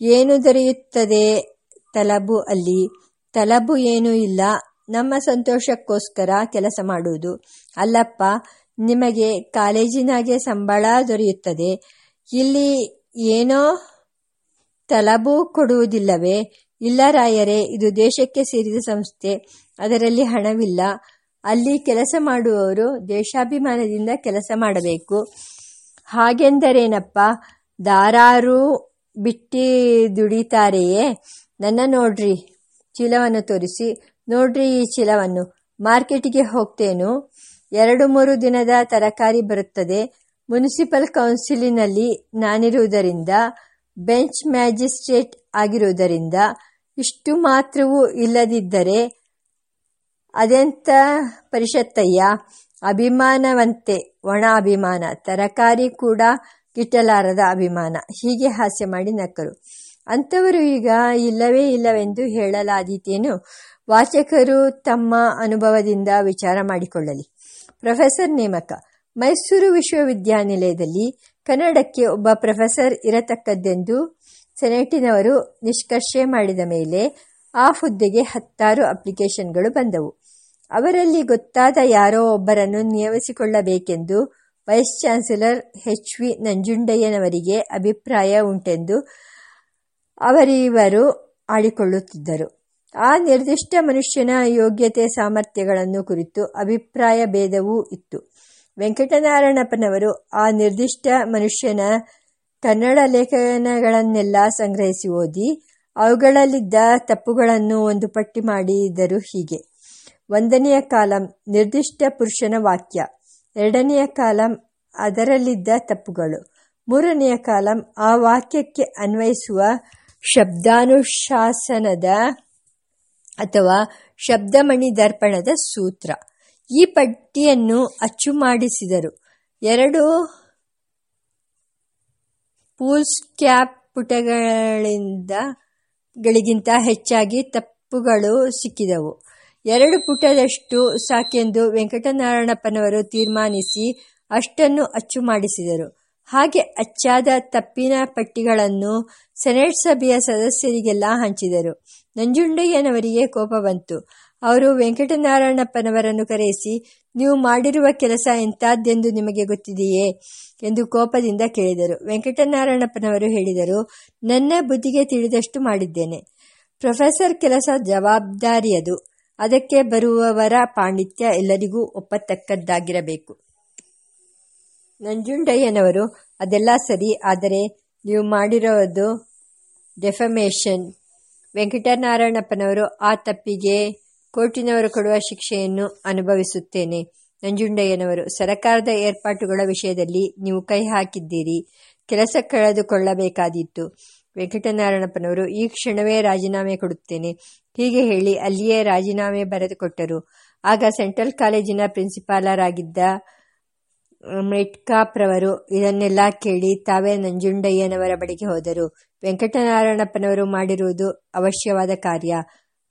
ಏನು ದೊರೆಯುತ್ತದೆ? ತಲಬು ಅಲ್ಲಿ. ತಲಬು ಏನೂ ಇಲ್ಲ. ನಮ್ಮ ಸಂತೋಷಕ್ಕೋಸ್ಕರ ಕೆಲಸ ಮಾಡುವುದು. ಅಲ್ಲಪ್ಪ, ನಿಮಗೆ ಕಾಲೇಜಿನಾಗೆ ಸಂಬಳ ದೊರೆಯುತ್ತದೆ. ಇಲ್ಲಿ ಏನೋ ತಲಬು ಕೊಡುವುದಿಲ್ಲವೇ? ಇಲ್ಲ ರಾಯರೇ, ಇದು ದೇಶಕ್ಕೆ ಸೇರಿದ ಸಂಸ್ಥೆ, ಅದರಲ್ಲಿ ಹಣವಿಲ್ಲ. ಅಲ್ಲಿ ಕೆಲಸ ಮಾಡುವವರು ದೇಶಾಭಿಮಾನದಿಂದ ಕೆಲಸ ಮಾಡಬೇಕು. ಹಾಗೆಂದರೇನಪ್ಪ? ದಾರಾರು ಬಿಟ್ಟಿ ದುಡಿತಾರೆಯೇ? ನನ್ನ ನೋಡ್ರಿ, ಚೀಲವನ್ನು ತೋರಿಸಿ. ನೋಡ್ರಿ ಈ ಚೀಲವನ್ನು. ಮಾರ್ಕೆಟಿಗೆ ಹೋಗ್ತೇನು. ಎರಡು ಮೂರು ದಿನದ ತರಕಾರಿ ಬರುತ್ತದೆ. ಮುನ್ಸಿಪಲ್ ಕೌನ್ಸಿಲಿನಲ್ಲಿ ನಾನಿರುವುದರಿಂದ, ಬೆಂಚ್ ಮ್ಯಾಜಿಸ್ಟ್ರೇಟ್ ಆಗಿರುವುದರಿಂದ ಇಷ್ಟು ಮಾತ್ರವೂ ಇಲ್ಲದಿದ್ದರೆ ಅದೆಂಥ ಪರಿಷತ್ತಯ್ಯ ಅಭಿಮಾನವಂತೆ, ಒಣ ಅಭಿಮಾನ, ತರಕಾರಿ ಕೂಡ ಗಿಟ್ಟಲಾರದ ಅಭಿಮಾನ, ಹೀಗೆ ಹಾಸ್ಯ ಮಾಡಿ ನಕ್ಕರು. ಅಂಥವರು ಈಗ ಇಲ್ಲವೇ ಇಲ್ಲವೆಂದು ಹೇಳಲಾದೀತೇನು? ವಾಚಕರು ತಮ್ಮ ಅನುಭವದಿಂದ ವಿಚಾರ ಮಾಡಿಕೊಳ್ಳಲಿ. ಪ್ರೊಫೆಸರ್ ನೇಮಕ ಮೈಸೂರು ವಿಶ್ವವಿದ್ಯಾನಿಲಯದಲ್ಲಿ ಕನ್ನಡಕ್ಕೆ ಒಬ್ಬ ಪ್ರೊಫೆಸರ್ ಇರತಕ್ಕದ್ದೆಂದು ಸೆನೆಟಿನವರು ನಿಷ್ಕರ್ಷೆ ಮಾಡಿದ ಮೇಲೆ ಆ ಹುದ್ದೆಗೆ ಹತ್ತಾರು ಅಪ್ಲಿಕೇಶನ್ಗಳು ಬಂದವು. ಅವರಲ್ಲಿ ಗೊತ್ತಾದ ಯಾರೋ ಒಬ್ಬರನ್ನು ನಿಯಮಿಸಿಕೊಳ್ಳಬೇಕೆಂದು ವೈಸ್ ಚಾನ್ಸಲರ್ ಎಚ್ ವಿ ನಂಜುಂಡಯ್ಯನವರಿಗೆ ಅಭಿಪ್ರಾಯ ಉಂಟೆಂದು ಅವರಿವರು ಆಡಿಕೊಳ್ಳುತ್ತಿದ್ದರು. ಆ ನಿರ್ದಿಷ್ಟ ಮನುಷ್ಯನ ಯೋಗ್ಯತೆ ಸಾಮರ್ಥ್ಯಗಳನ್ನು ಕುರಿತು ಅಭಿಪ್ರಾಯ ಭೇದವೂ ಇತ್ತು. ವೆಂಕಟನಾರಾಯಣಪ್ಪನವರು ಆ ನಿರ್ದಿಷ್ಟ ಮನುಷ್ಯನ ಕನ್ನಡ ಲೇಖನಗಳನ್ನೆಲ್ಲ ಸಂಗ್ರಹಿಸಿ ಓದಿ, ಅವುಗಳಲ್ಲಿದ್ದ ತಪ್ಪುಗಳನ್ನು ಒಂದು ಪಟ್ಟಿ ಮಾಡಿದರು ಹೀಗೆ. ಒಂದನೆಯ ಕಾಲಂ ನಿರ್ದಿಷ್ಟ ಪುರುಷನ ವಾಕ್ಯ, ಎರಡನೆಯ ಕಾಲಂ ಅದರಲ್ಲಿದ್ದ ತಪ್ಪುಗಳು, ಮೂರನೆಯ ಕಾಲಂ ಆ ವಾಕ್ಯಕ್ಕೆ ಅನ್ವಯಿಸುವ ಶಬ್ದಾನುಶಾಸನದ ಅಥವಾ ಶಬ್ದಮಣಿ ದರ್ಪಣದ ಸೂತ್ರ. ಈ ಪಟ್ಟಿಯನ್ನು ಅಚ್ಚು ಮಾಡಿಸಿದರು ಎರಡು ಪೂಲ್ಸ್ ಕ್ಯಾಪ್ ಪುಟಗಳಿಂದ ಗಳಿಗಿಂತ ಹೆಚ್ಚಾಗಿ ತಪ್ಪುಗಳು ಸಿಕ್ಕಿದವು. ಎರಡು ಪುಟದಷ್ಟು ಸಾಕೆಂದು ವೆಂಕಟನಾರಾಯಣಪ್ಪನವರು ತೀರ್ಮಾನಿಸಿ ಅಷ್ಟನ್ನು ಅಚ್ಚು ಮಾಡಿಸಿದರು ಹಾಗೆ ಅಚ್ಚಾದ ತಪ್ಪಿನ ಪಟ್ಟಿಗಳನ್ನು ಸೆನೆಟ್ ಸಭೆಯ ಸದಸ್ಯರಿಗೆಲ್ಲ ಹಂಚಿದರು. ನಂಜುಂಡಯ್ಯನವರಿಗೆ ಕೋಪ ಬಂತು. ಅವರು ವೆಂಕಟನಾರಾಯಣಪ್ಪನವರನ್ನು ಕರೆಯಿಸಿ ನೀವು ಮಾಡಿರುವ ಕೆಲಸ ಎಂಥದ್ದೆಂದು ನಿಮಗೆ ಗೊತ್ತಿದೆಯೇ? ಎಂದು ಕೋಪದಿಂದ ಕೇಳಿದರು. ವೆಂಕಟನಾರಾಯಣಪ್ಪನವರು ಹೇಳಿದರು, ನನ್ನ ಬುದ್ಧಿಗೆ ತಿಳಿದಷ್ಟು ಮಾಡಿದ್ದೇನೆ. ಪ್ರೊಫೆಸರ್ ಕೆಲಸ ಜವಾಬ್ದಾರಿಯದು. ಅದಕ್ಕೆ ಬರುವವರ ಪಾಂಡಿತ್ಯ ಎಲ್ಲರಿಗೂ ಒಪ್ಪತಕ್ಕದ್ದಾಗಿರಬೇಕು. ನಂಜುಂಡಯ್ಯನವರು, ಅದೆಲ್ಲ ಸರಿ, ಆದರೆ ನೀವು ಮಾಡಿರೋದು ಡೆಫಮೇಷನ್. ವೆಂಕಟನಾರಾಯಣಪ್ಪನವರು, ಆ ತಪ್ಪಿಗೆ ಕೋರ್ಟಿನವರು ಕೊಡುವ ಶಿಕ್ಷೆಯನ್ನು ಅನುಭವಿಸುತ್ತೇನೆ. ನಂಜುಂಡಯ್ಯನವರು, ಸರಕಾರದ ಏರ್ಪಾಟುಗಳ ವಿಷಯದಲ್ಲಿ ನೀವು ಕೈ ಹಾಕಿದ್ದೀರಿ. ಕೆಲಸ ಕಳೆದುಕೊಳ್ಳಬೇಕಾದೀತು. ವೆಂಕಟನಾರಾಯಣಪ್ಪನವರು, ಈ ಕ್ಷಣವೇ ರಾಜೀನಾಮೆ ಕೊಡುತ್ತೇನೆ. ಹೀಗೆ ಹೇಳಿ ಅಲ್ಲಿಯೇ ರಾಜೀನಾಮೆ ಬರೆದುಕೊಟ್ಟರು. ಆಗ ಸೆಂಟ್ರಲ್ ಕಾಲೇಜಿನ ಪ್ರಿನ್ಸಿಪಾಲರಾಗಿದ್ದ ಮೆಟ್ಕಾಪ್ರವರು ಇದನ್ನೆಲ್ಲ ಕೇಳಿ ತಾವೇ ನಂಜುಂಡಯ್ಯನವರ ಬಳಿಗೆ ಹೋದರು. ವೆಂಕಟನಾರಾಯಣಪ್ಪನವರು ಮಾಡಿರುವುದು ಅವಶ್ಯವಾದ ಕಾರ್ಯ.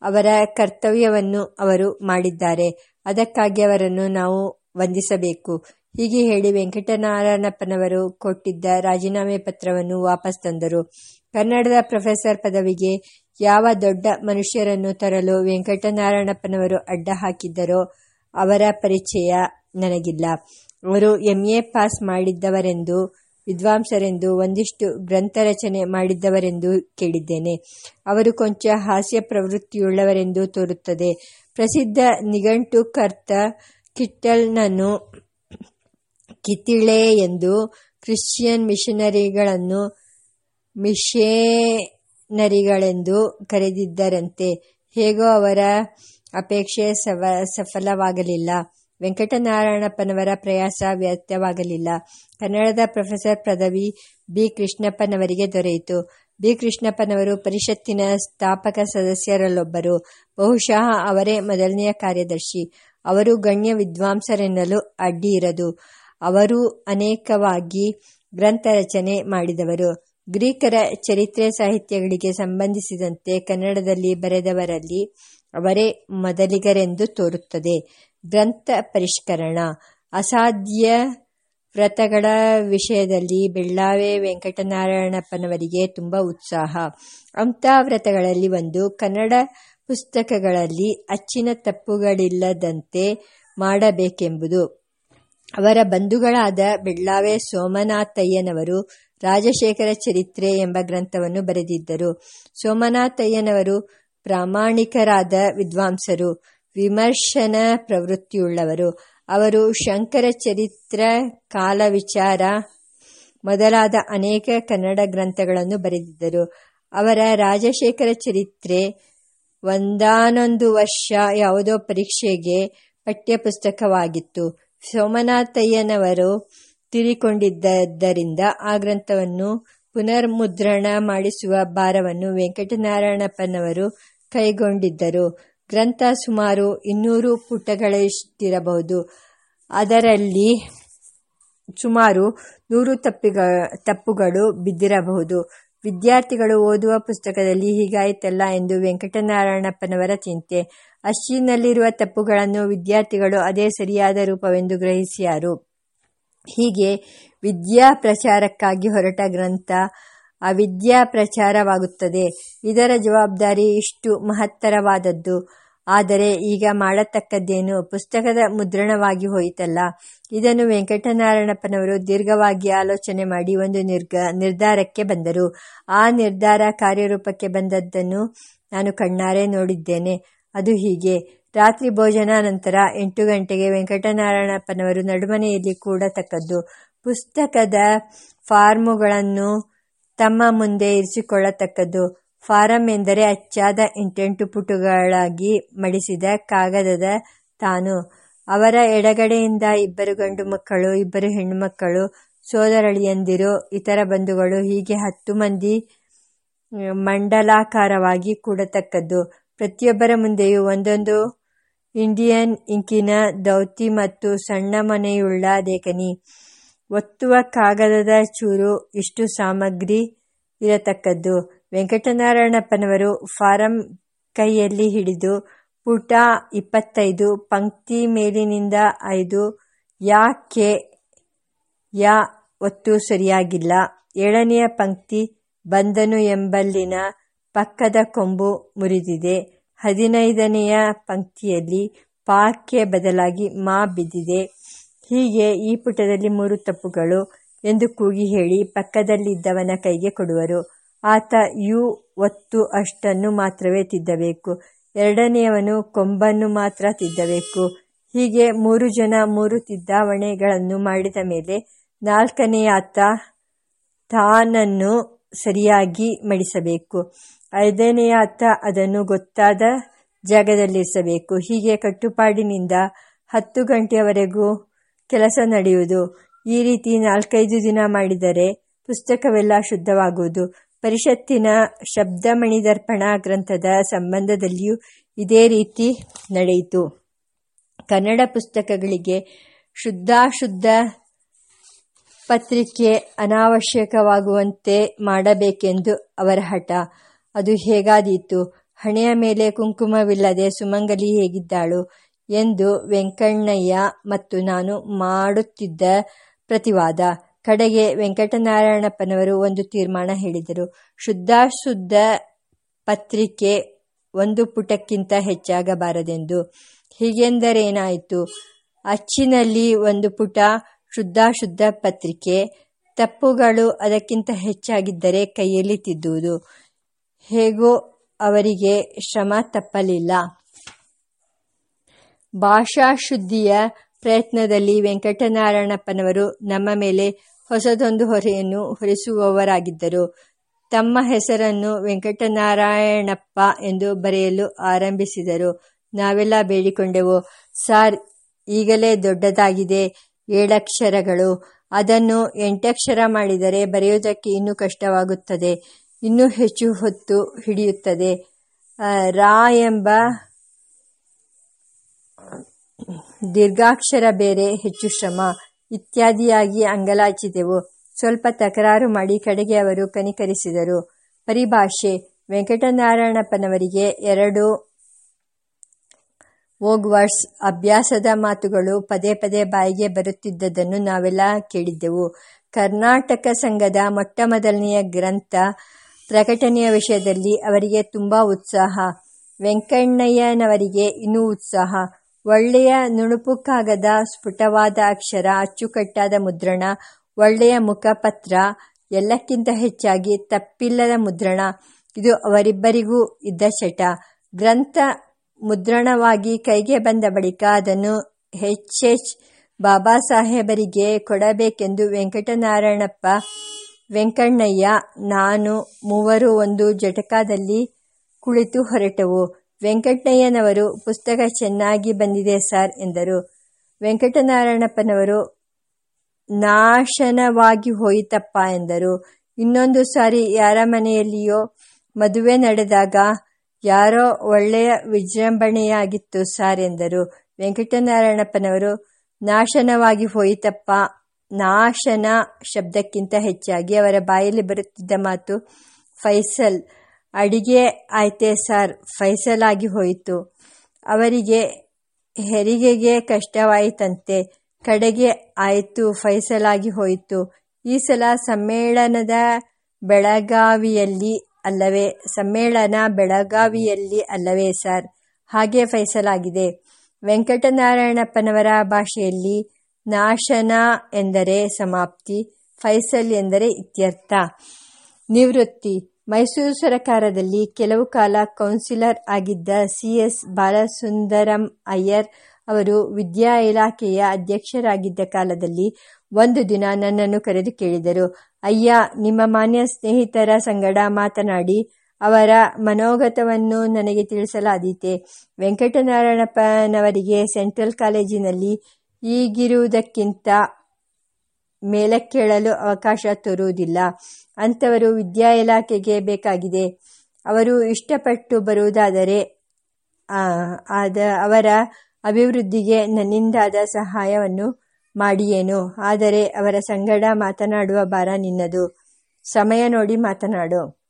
ಅವರ ಕರ್ತವ್ಯವನ್ನು ಅವರು ಮಾಡಿದ್ದಾರೆ. ಅದಕ್ಕಾಗಿ ಅವರನ್ನು ನಾವು ವಂದಿಸಬೇಕು. ಹೀಗೆ ಹೇಳಿ ವೆಂಕಟನಾರಾಯಣಪ್ಪನವರು ಕೊಟ್ಟಿದ್ದ ರಾಜೀನಾಮೆ ಪತ್ರವನ್ನು ವಾಪಸ್ ತಂದರು. ಕನ್ನಡದ ಪ್ರೊಫೆಸರ್ ಪದವಿಗೆ ಯಾವ ದೊಡ್ಡ ಮನುಷ್ಯರನ್ನು ತರಲು ವೆಂಕಟನಾರಾಯಣಪ್ಪನವರು ಅಡ್ಡ ಹಾಕಿದ್ದರೋ ಅವರ ಪರಿಚಯ ನನಗಿಲ್ಲ. ಅವರು ಎಂಎ ಪಾಸ್ ಮಾಡಿದ್ದವರೆಂದು ವಿದ್ವಾಂಸರೆಂದು ಒಂದಿಷ್ಟು ಗ್ರಂಥ ರಚನೆ ಮಾಡಿದ್ದವರೆಂದು ಕೇಳಿದ್ದೇನೆ. ಅವರು ಕೊಂಚ ಹಾಸ್ಯ ಪ್ರವೃತ್ತಿಯುಳ್ಳವರೆಂದು ತೋರುತ್ತದೆ. ಪ್ರಸಿದ್ಧ ನಿಘಂಟುಕರ್ತ ಕಿಟ್ಟಲ್ನನ್ನು ಕಿತ್ತಿಳೆ ಎಂದು ಕ್ರಿಶ್ಚಿಯನ್ ಮಿಷನರಿಗಳನ್ನು ಮಿಷೇನರಿಗಳೆಂದು ಕರೆದಿದ್ದರಂತೆ. ಹೇಗೋ ಅವರ ಅಪೇಕ್ಷೆ ಸಫಲವಾಗಲಿಲ್ಲ. ವೆಂಕಟನಾರಾಯಣಪ್ಪನವರ ಪ್ರಯಾಸ ವ್ಯರ್ಥವಾಗಲಿಲ್ಲ. ಕನ್ನಡದ ಪ್ರೊಫೆಸರ್ ಪದವಿ ಬಿ. ಕೃಷ್ಣಪ್ಪನವರಿಗೆ ದೊರೆಯಿತು. ಬಿ. ಕೃಷ್ಣಪ್ಪನವರು ಪರಿಷತ್ತಿನ ಸ್ಥಾಪಕ ಸದಸ್ಯರಲ್ಲೊಬ್ಬರು. ಬಹುಶಃ ಅವರೇ ಮೊದಲನೆಯ ಕಾರ್ಯದರ್ಶಿ. ಅವರು ಗಣ್ಯ ವಿದ್ವಾಂಸರೆನ್ನಲು ಇರದು. ಅವರು ಅನೇಕವಾಗಿ ಗ್ರಂಥ ರಚನೆ ಮಾಡಿದವರು. ಗ್ರೀಕರ ಚರಿತ್ರೆ ಸಾಹಿತ್ಯಗಳಿಗೆ ಸಂಬಂಧಿಸಿದಂತೆ ಕನ್ನಡದಲ್ಲಿ ಬರೆದವರಲ್ಲಿ ಅವರೇ ಮೊದಲಿಗರೆಂದು ತೋರುತ್ತದೆ. ಗ್ರಂಥ ಪರಿಷ್ಕರಣ. ಅಸಾಧ್ಯ ವ್ರತಗಳ ವಿಷಯದಲ್ಲಿ ಬೆಳ್ಳಾವೆ ವೆಂಕಟನಾರಾಯಣಪ್ಪನವರಿಗೆ ತುಂಬ ಉತ್ಸಾಹ. ಅಂಥ ವ್ರತಗಳಲ್ಲಿ ಒಂದು ಕನ್ನಡ ಪುಸ್ತಕಗಳಲ್ಲಿ ಅಚ್ಚಿನ ತಪ್ಪುಗಳಿಲ್ಲದಂತೆ ಮಾಡಬೇಕೆಂಬುದು. ಅವರ ಬಂಧುಗಳಾದ ಬೆಳ್ಳಾವೆ ಸೋಮನಾಥಯ್ಯನವರು ರಾಜಶೇಖರ ಚರಿತ್ರೆ ಎಂಬ ಗ್ರಂಥವನ್ನು ಬರೆದಿದ್ದರು. ಸೋಮನಾಥಯ್ಯನವರು ಪ್ರಾಮಾಣಿಕರಾದ ವಿದ್ವಾಂಸರು. ವಿಮರ್ಶನ ಪ್ರವೃತ್ತಿಯುಳ್ಳವರು. ಅವರು ಶಂಕರ ಚರಿತ್ರ ಕಾಲವಿಚಾರ ಮೊದಲಾದ ಅನೇಕ ಕನ್ನಡ ಗ್ರಂಥಗಳನ್ನು ಬರೆದಿದ್ದರು. ಅವರ ರಾಜಶೇಖರ ಚರಿತ್ರೆ ಒಂದಾನೊಂದು ವರ್ಷ ಯಾವುದೋ ಪರೀಕ್ಷೆಗೆ ಪಠ್ಯಪುಸ್ತಕವಾಗಿತ್ತು. ಸೋಮನಾಥಯ್ಯನವರು ತೀರಿಕೊಂಡಿದ್ದರಿಂದ ಆ ಗ್ರಂಥವನ್ನು ಪುನರ್ಮುದ್ರಣ ಮಾಡಿಸುವ ಭಾರವನ್ನು ವೆಂಕಟನಾರಾಯಣಪ್ಪನವರು ಕೈಗೊಂಡಿದ್ದರು. ಗ್ರಂಥ ಸುಮಾರು ಇನ್ನೂರು ಪುಟಗಳಷ್ಟಿರಬಹುದು. ಅದರಲ್ಲಿ ಸುಮಾರು ನೂರು ತಪ್ಪಿಗ, ತಪ್ಪುಗಳು ಬಿದ್ದಿರಬಹುದು. ವಿದ್ಯಾರ್ಥಿಗಳು ಓದುವ ಪುಸ್ತಕದಲ್ಲಿ ಹೀಗಾಯಿತಲ್ಲ ಎಂದು ವೆಂಕಟನಾರಾಯಣಪ್ಪನವರ ಚಿಂತೆ. ಅಷ್ಟಿನಲ್ಲಿರುವ ತಪ್ಪುಗಳನ್ನು ವಿದ್ಯಾರ್ಥಿಗಳು ಅದೇ ಸರಿಯಾದ ರೂಪವೆಂದು ಗ್ರಹಿಸಿಯಾರು. ಹೀಗೆ ವಿದ್ಯಾ ಪ್ರಚಾರಕ್ಕಾಗಿ ಹೊರಟ ಗ್ರಂಥ ಅವಿದ್ಯಾ ಪ್ರಚಾರವಾಗುತ್ತದೆ. ಇದರ ಜವಾಬ್ದಾರಿ ಇಷ್ಟು ಮಹತ್ತರವಾದದ್ದು. ಆದರೆ ಈಗ ಮಾಡತಕ್ಕದ್ದೇನು ಪುಸ್ತಕದ ಮುದ್ರಣವಾಗಿ ಹೋಯಿತಲ್ಲ. ಇದನ್ನು ವೆಂಕಟನಾರಾಯಣಪ್ಪನವರು ದೀರ್ಘವಾಗಿ ಆಲೋಚನೆ ಮಾಡಿ ಒಂದು ನಿರ್ಗ, ನಿರ್ಧಾರಕ್ಕೆ ಬಂದರು. ಆ ನಿರ್ಧಾರ ಕಾರ್ಯರೂಪಕ್ಕೆ ಬಂದದ್ದನ್ನು ನಾನು ಕಣ್ಣಾರೆ ನೋಡಿದ್ದೇನೆ. ಅದು ಹೀಗೆ. ರಾತ್ರಿ ಭೋಜನ ನಂತರ ಎಂಟು ಗಂಟೆಗೆ ವೆಂಕಟನಾರಾಯಣಪ್ಪನವರು ನಡುಮನೆಯಲ್ಲಿ ಕೂಡತಕ್ಕದ್ದು ಪುಸ್ತಕದ ಫಾರ್ಮುಗಳನ್ನು ತಮ್ಮ ಮುಂದೆ ಇರಿಸಿಕೊಳ್ಳತಕ್ಕದ್ದು. ಫಾರಂ ಎಂದರೆ ಅಚ್ಚಾದ ಎಂಟೆಂಟು ಪುಟುಗಳಾಗಿ ಮಡಿಸಿದ ಕಾಗದದ ತಾನು. ಅವರ ಎಡಗಡೆಯಿಂದ ಇಬ್ಬರು ಗಂಡು ಮಕ್ಕಳು, ಇಬ್ಬರು ಹೆಣ್ಣುಮಕ್ಕಳು ಸೋದರಳಿಯಂದಿರು, ಇತರ ಬಂಧುಗಳು, ಹೀಗೆ ಹತ್ತು ಮಂದಿ ಮಂಡಲಾಕಾರವಾಗಿ ಕೂಡತಕ್ಕದ್ದು. ಪ್ರತಿಯೊಬ್ಬರ ಮುಂದೆಯೂ ಒಂದೊಂದು ಇಂಡಿಯನ್ ಇಂಕಿನ ದೌತಿ ಮತ್ತು ಸಣ್ಣ ಮನೆಯುಳ್ಳ ದೇಕನಿ ಒತ್ತುವ ಕಾಗದದ ಚೂರು ಇಷ್ಟು ಸಾಮಗ್ರಿ ಇರತಕ್ಕದ್ದು. ವೆಂಕಟನಾರಾಯಣಪ್ಪನವರು ಫಾರಂ ಕೈಯಲ್ಲಿ ಹಿಡಿದು ಪುಟ ಇಪ್ಪತ್ತೈದು, ಪಂಕ್ತಿ ಮೇಲಿನಿಂದ ಐದು, ಯಾ, ಕೆ, ಯಾ ಒತ್ತು ಸರಿಯಾಗಿಲ್ಲ. ಏಳನೆಯ ಪಂಕ್ತಿ ಬಂದನು ಎಂಬಲ್ಲಿನ ಪಕ್ಕದ ಕೊಂಬು ಮುರಿದಿದೆ. ಹದಿನೈದನೆಯ ಪಂಕ್ತಿಯಲ್ಲಿ ಪಾಕ್ಕೆ ಬದಲಾಗಿ ಮಾ ಬಿದ್ದಿದೆ. ಹೀಗೆ ಈ ಪುಟದಲ್ಲಿ ಮೂರು ತಪ್ಪುಗಳು ಎಂದು ಕೂಗಿ ಹೇಳಿ ಪಕ್ಕದಲ್ಲಿದ್ದವನ ಕೈಗೆ ಕೊಡುವರು. ಆತ ಯು ಒತ್ತು ಅಷ್ಟನ್ನು ಮಾತ್ರವೇ ತಿದ್ದಬೇಕು. ಎರಡನೆಯವನು ಕೊಂಬನ್ನು ಮಾತ್ರ ತಿದ್ದಬೇಕು. ಹೀಗೆ ಮೂರು ಜನ ಮೂರು ತಿದ್ದಾವಣೆಗಳನ್ನು ಮಾಡಿದ ಮೇಲೆ ನಾಲ್ಕನೆಯಾತ ತಾನನ್ನು ಸರಿಯಾಗಿ ಮಡಿಸಬೇಕು. ಐದನೆಯಾತ ಅದನ್ನು ಗೊತ್ತಾದ ಜಾಗದಲ್ಲಿರಿಸಬೇಕು. ಹೀಗೆ ಕಟ್ಟುಪಾಡಿನಿಂದ ಹತ್ತು ಗಂಟೆಯವರೆಗೂ ಕೆಲಸ ನಡೆಯುವುದು. ಈ ರೀತಿ ನಾಲ್ಕೈದು ದಿನ ಮಾಡಿದರೆ ಪುಸ್ತಕವೆಲ್ಲ ಶುದ್ಧವಾಗುವುದು. ಪರಿಷತ್ತಿನ ಶಬ್ದಮಣಿದರ್ಪಣ ಗ್ರಂಥದ ಸಂಬಂಧದಲ್ಲಿಯೂ ಇದೇ ರೀತಿ ನಡೆಯಿತು. ಕನ್ನಡ ಪುಸ್ತಕಗಳಿಗೆ ಶುದ್ಧಾಶುದ್ಧ ಪತ್ರಿಕೆ ಅನಾವಶ್ಯಕವಾಗುವಂತೆ ಮಾಡಬೇಕೆಂದು ಅವರ ಹಠ. ಅದು ಹೇಗಾದೀತು? ಹಣೆಯ ಮೇಲೆ ಕುಂಕುಮವಿಲ್ಲದೆ ಸುಮಂಗಲಿ ಹೇಗಿದ್ದಾಳು ಎಂದು ವೆಂಕಣ್ಣಯ್ಯ ಮತ್ತು ನಾನು ಮಾಡುತ್ತಿದ್ದ ಪ್ರತಿವಾದ. ಕಡೆಗೆ ವೆಂಕಟನಾರಾಯಣಪ್ಪನವರು ಒಂದು ತೀರ್ಮಾನ ಹೇಳಿದರು. ಶುದ್ಧಾಶುದ್ಧ ಪತ್ರಿಕೆ ಒಂದು ಪುಟಕ್ಕಿಂತ ಹೆಚ್ಚಾಗಬಾರದೆಂದು. ಹೀಗೆಂದರೇನಾಯಿತು? ಅಚ್ಚಿನಲ್ಲಿ ಒಂದು ಪುಟ ಶುದ್ಧಾಶುದ್ಧ ಪತ್ರಿಕೆ, ತಪ್ಪುಗಳು ಅದಕ್ಕಿಂತ ಹೆಚ್ಚಾಗಿದ್ದರೆ ಕೈಯಲ್ಲಿ ತಿದ್ದುವುದು. ಹೇಗೋ ಅವರಿಗೆ ಶ್ರಮ ತಪ್ಪಲಿಲ್ಲ. ಭಾಷಾಶುದ್ಧಿಯ ಪ್ರಯತ್ನದಲ್ಲಿ ವೆಂಕಟನಾರಾಯಣಪ್ಪನವರು ನಮ್ಮ ಮೇಲೆ ಹೊಸದೊಂದು ಹೊರೆಯನ್ನು ಹೊರಿಸುವವರಾಗಿದ್ದರು. ತಮ್ಮ ಹೆಸರನ್ನು ವೆಂಕಟನಾರಾಯಣಪ್ಪ ಎಂದು ಬರೆಯಲು ಆರಂಭಿಸಿದರು. ನಾವೆಲ್ಲ ಬೇಡಿಕೊಂಡೆವು. ಸಾರ್, ಈಗಲೇ ದೊಡ್ಡದಾಗಿದೆ. ಏಳಕ್ಷರಗಳು. ಅದನ್ನು ಎಂಟಕ್ಷರ ಮಾಡಿದರೆ ಬರೆಯುವುದಕ್ಕೆ ಇನ್ನೂ ಕಷ್ಟವಾಗುತ್ತದೆ. ಇನ್ನೂ ಹೆಚ್ಚು ಹೊತ್ತು ಹಿಡಿಯುತ್ತದೆ. ರಾ ಎಂಬ ದೀರ್ಘಾಕ್ಷರ ಬೇರೆ ಹೆಚ್ಚು ಶ್ರಮ. ಇತ್ಯಾದಿಯಾಗಿ ಅಂಗಲಾಚಿದೆವು. ಸ್ವಲ್ಪ ತಕರಾರು ಮಾಡಿ ಕಡೆಗೆ ಅವರು ಕನಿಕರಿಸಿದರು. ಪರಿಭಾಷೆ, ವೆಂಕಟನಾರಾಯಣಪ್ಪನವರಿಗೆ ಎರಡು ವರ್ಡ್ಸ್ ಅಭ್ಯಾಸದ ಮಾತುಗಳು ಪದೇ ಪದೇ ಬಾಯಿಗೆ ಬರುತ್ತಿದ್ದದನ್ನು ನಾವೆಲ್ಲ ಕೇಳಿದ್ದೆವು. ಕರ್ನಾಟಕ ಸಂಘದ ಮೊಟ್ಟ ಮೊದಲನೆಯ ಗ್ರಂಥ ಪ್ರಕಟಣೆಯ ವಿಷಯದಲ್ಲಿ ಅವರಿಗೆ ತುಂಬ ಉತ್ಸಾಹ. ವೆಂಕಣ್ಣಯ್ಯನವರಿಗೆ ಇನ್ನೂ ಉತ್ಸಾಹ. ಒಳ್ಳೆಯ ನುಣುಪುಕ್ಕಾಗದ ಸ್ಫುಟವಾದ ಅಕ್ಷರ, ಅಚ್ಚುಕಟ್ಟಾದ ಮುದ್ರಣ, ಒಳ್ಳೆಯ ಮುಖಪತ್ರ, ಎಲ್ಲಕ್ಕಿಂತ ಹೆಚ್ಚಾಗಿ ತಪ್ಪಿಲ್ಲದ ಮುದ್ರಣ, ಇದು ಅವರಿಬ್ಬರಿಗೂ ಇದ್ದ ಚಟ ಗ್ರಂಥ ಮುದ್ರಣವಾಗಿ ಕೈಗೆ ಬಂದ ಬಳಿಕ ಅದನ್ನು ಹೆಚ್ ಎಚ್ ಬಾಬಾ ಸಾಹೇಬರಿಗೆ ಕೊಡಬೇಕೆಂದು ವೆಂಕಟನಾರಾಯಣಪ್ಪ, ವೆಂಕಣ್ಣಯ್ಯ, ನಾನು ಮೂವರು ಒಂದು ಜಟಕಾದಲ್ಲಿ ಕುಳಿತು ಹೊರಟವು. ವೆಂಕಟಯ್ಯನವರು ಪುಸ್ತಕ ಚೆನ್ನಾಗಿ ಬಂದಿದೆ ಸರ್ ಎಂದರು. ವೆಂಕಟನಾರಾಯಣಪ್ಪನವರು ನಾಶನವಾಗಿ ಹೋಯಿತಪ್ಪ ಎಂದರು. ಇನ್ನೊಂದು ಸಾರಿ ಯಾರ ಮನೆಯಲ್ಲಿಯೋ ಮದುವೆ ನಡೆದಾಗ ಯಾರೋ ಒಳ್ಳೆಯ ವಿಜೃಂಭಣೆಯಾಗಿತ್ತು ಸಾರ್ ಎಂದರು. ವೆಂಕಟನಾರಾಯಣಪ್ಪನವರು ನಾಶನವಾಗಿ ಹೋಯಿತಪ್ಪ, ನಾಶನ ಶಬ್ದಕ್ಕಿಂತ ಹೆಚ್ಚಾಗಿ ಅವರ ಬಾಯಲ್ಲಿ ಬರುತ್ತಿದ್ದ ಮಾತು ಫೈಸಲ್ ಅಡಿಗೆ ಆಯ್ತೆ ಸರ್, ಫೈಸಲಾಗಿ ಹೋಯಿತು. ಅವರಿಗೆ ಹೆರಿಗೆಗೆ ಕಷ್ಟವಾಯಿತಂತೆ. ಕಡೆಗೆ ಆಯಿತು, ಫೈಸಲಾಗಿ ಹೋಯಿತು. ಈ ಸಲ ಸಮ್ಮೇಳನದ ಬೆಳಗಾವಿಯಲ್ಲಿ ಅಲ್ಲವೇ, ಸಮ್ಮೇಳನ ಬೆಳಗಾವಿಯಲ್ಲಿ ಅಲ್ಲವೇ ಸರ್. ಹಾಗೆ ಫೈಸಲಾಗಿದೆ. ವೆಂಕಟನಾರಾಯಣಪ್ಪನವರ ಭಾಷೆಯಲ್ಲಿ ನಾಶನ ಎಂದರೆ ಸಮಾಪ್ತಿ, ಫೈಸಲ್ ಎಂದರೆ ಇತ್ಯರ್ಥ. ನಿವೃತ್ತಿ. ಮೈಸೂರು ಸರಕಾರದಲ್ಲಿ ಕೆಲವು ಕಾಲ ಕೌನ್ಸಿಲರ್ ಆಗಿದ್ದ ಸಿ ಎಸ್ ಬಾಲಸುಂದರಂ ಅಯ್ಯರ್ ಅವರು ವಿದ್ಯಾ ಇಲಾಖೆಯ ಅಧ್ಯಕ್ಷರಾಗಿದ್ದ ಕಾಲದಲ್ಲಿ ಒಂದು ದಿನ ನನ್ನನ್ನು ಕರೆದು ಕೇಳಿದರು. ಅಯ್ಯ, ನಿಮ್ಮ ಮಾನ್ಯ ಸ್ನೇಹಿತರ ಸಂಗಡ ಮಾತನಾಡಿ, ಅವರ ಮನೋಗತವನ್ನು ನನಗೆ ತಿಳಿಸಲಾದೀತೆ. ವೆಂಕಟನಾರಾಯಣಪ್ಪನವರಿಗೆ ಸೆಂಟ್ರಲ್ ಕಾಲೇಜಿನಲ್ಲಿ ಈಗಿರುವುದಕ್ಕಿಂತ ಮೇಲಕ್ಕೇಳಲು ಅವಕಾಶ ತೋರುವುದಿಲ್ಲ. ಅಂಥವರು ವಿದ್ಯಾ ಇಲಾಖೆಗೆ ಬೇಕಾಗಿದೆ. ಅವರು ಇಷ್ಟಪಟ್ಟು ಬರುವುದಾದರೆ ಆದ ಅವರ ಅಭಿವೃದ್ಧಿಗೆ ನನ್ನಿಂದಾದ ಸಹಾಯವನ್ನು ಮಾಡಿಯೇನು. ಆದರೆ ಅವರ ಸಂಗಡ ಮಾತನಾಡುವ ಭಾರ ನಿನ್ನದು. ಸಮಯ ನೋಡಿ ಮಾತನಾಡು.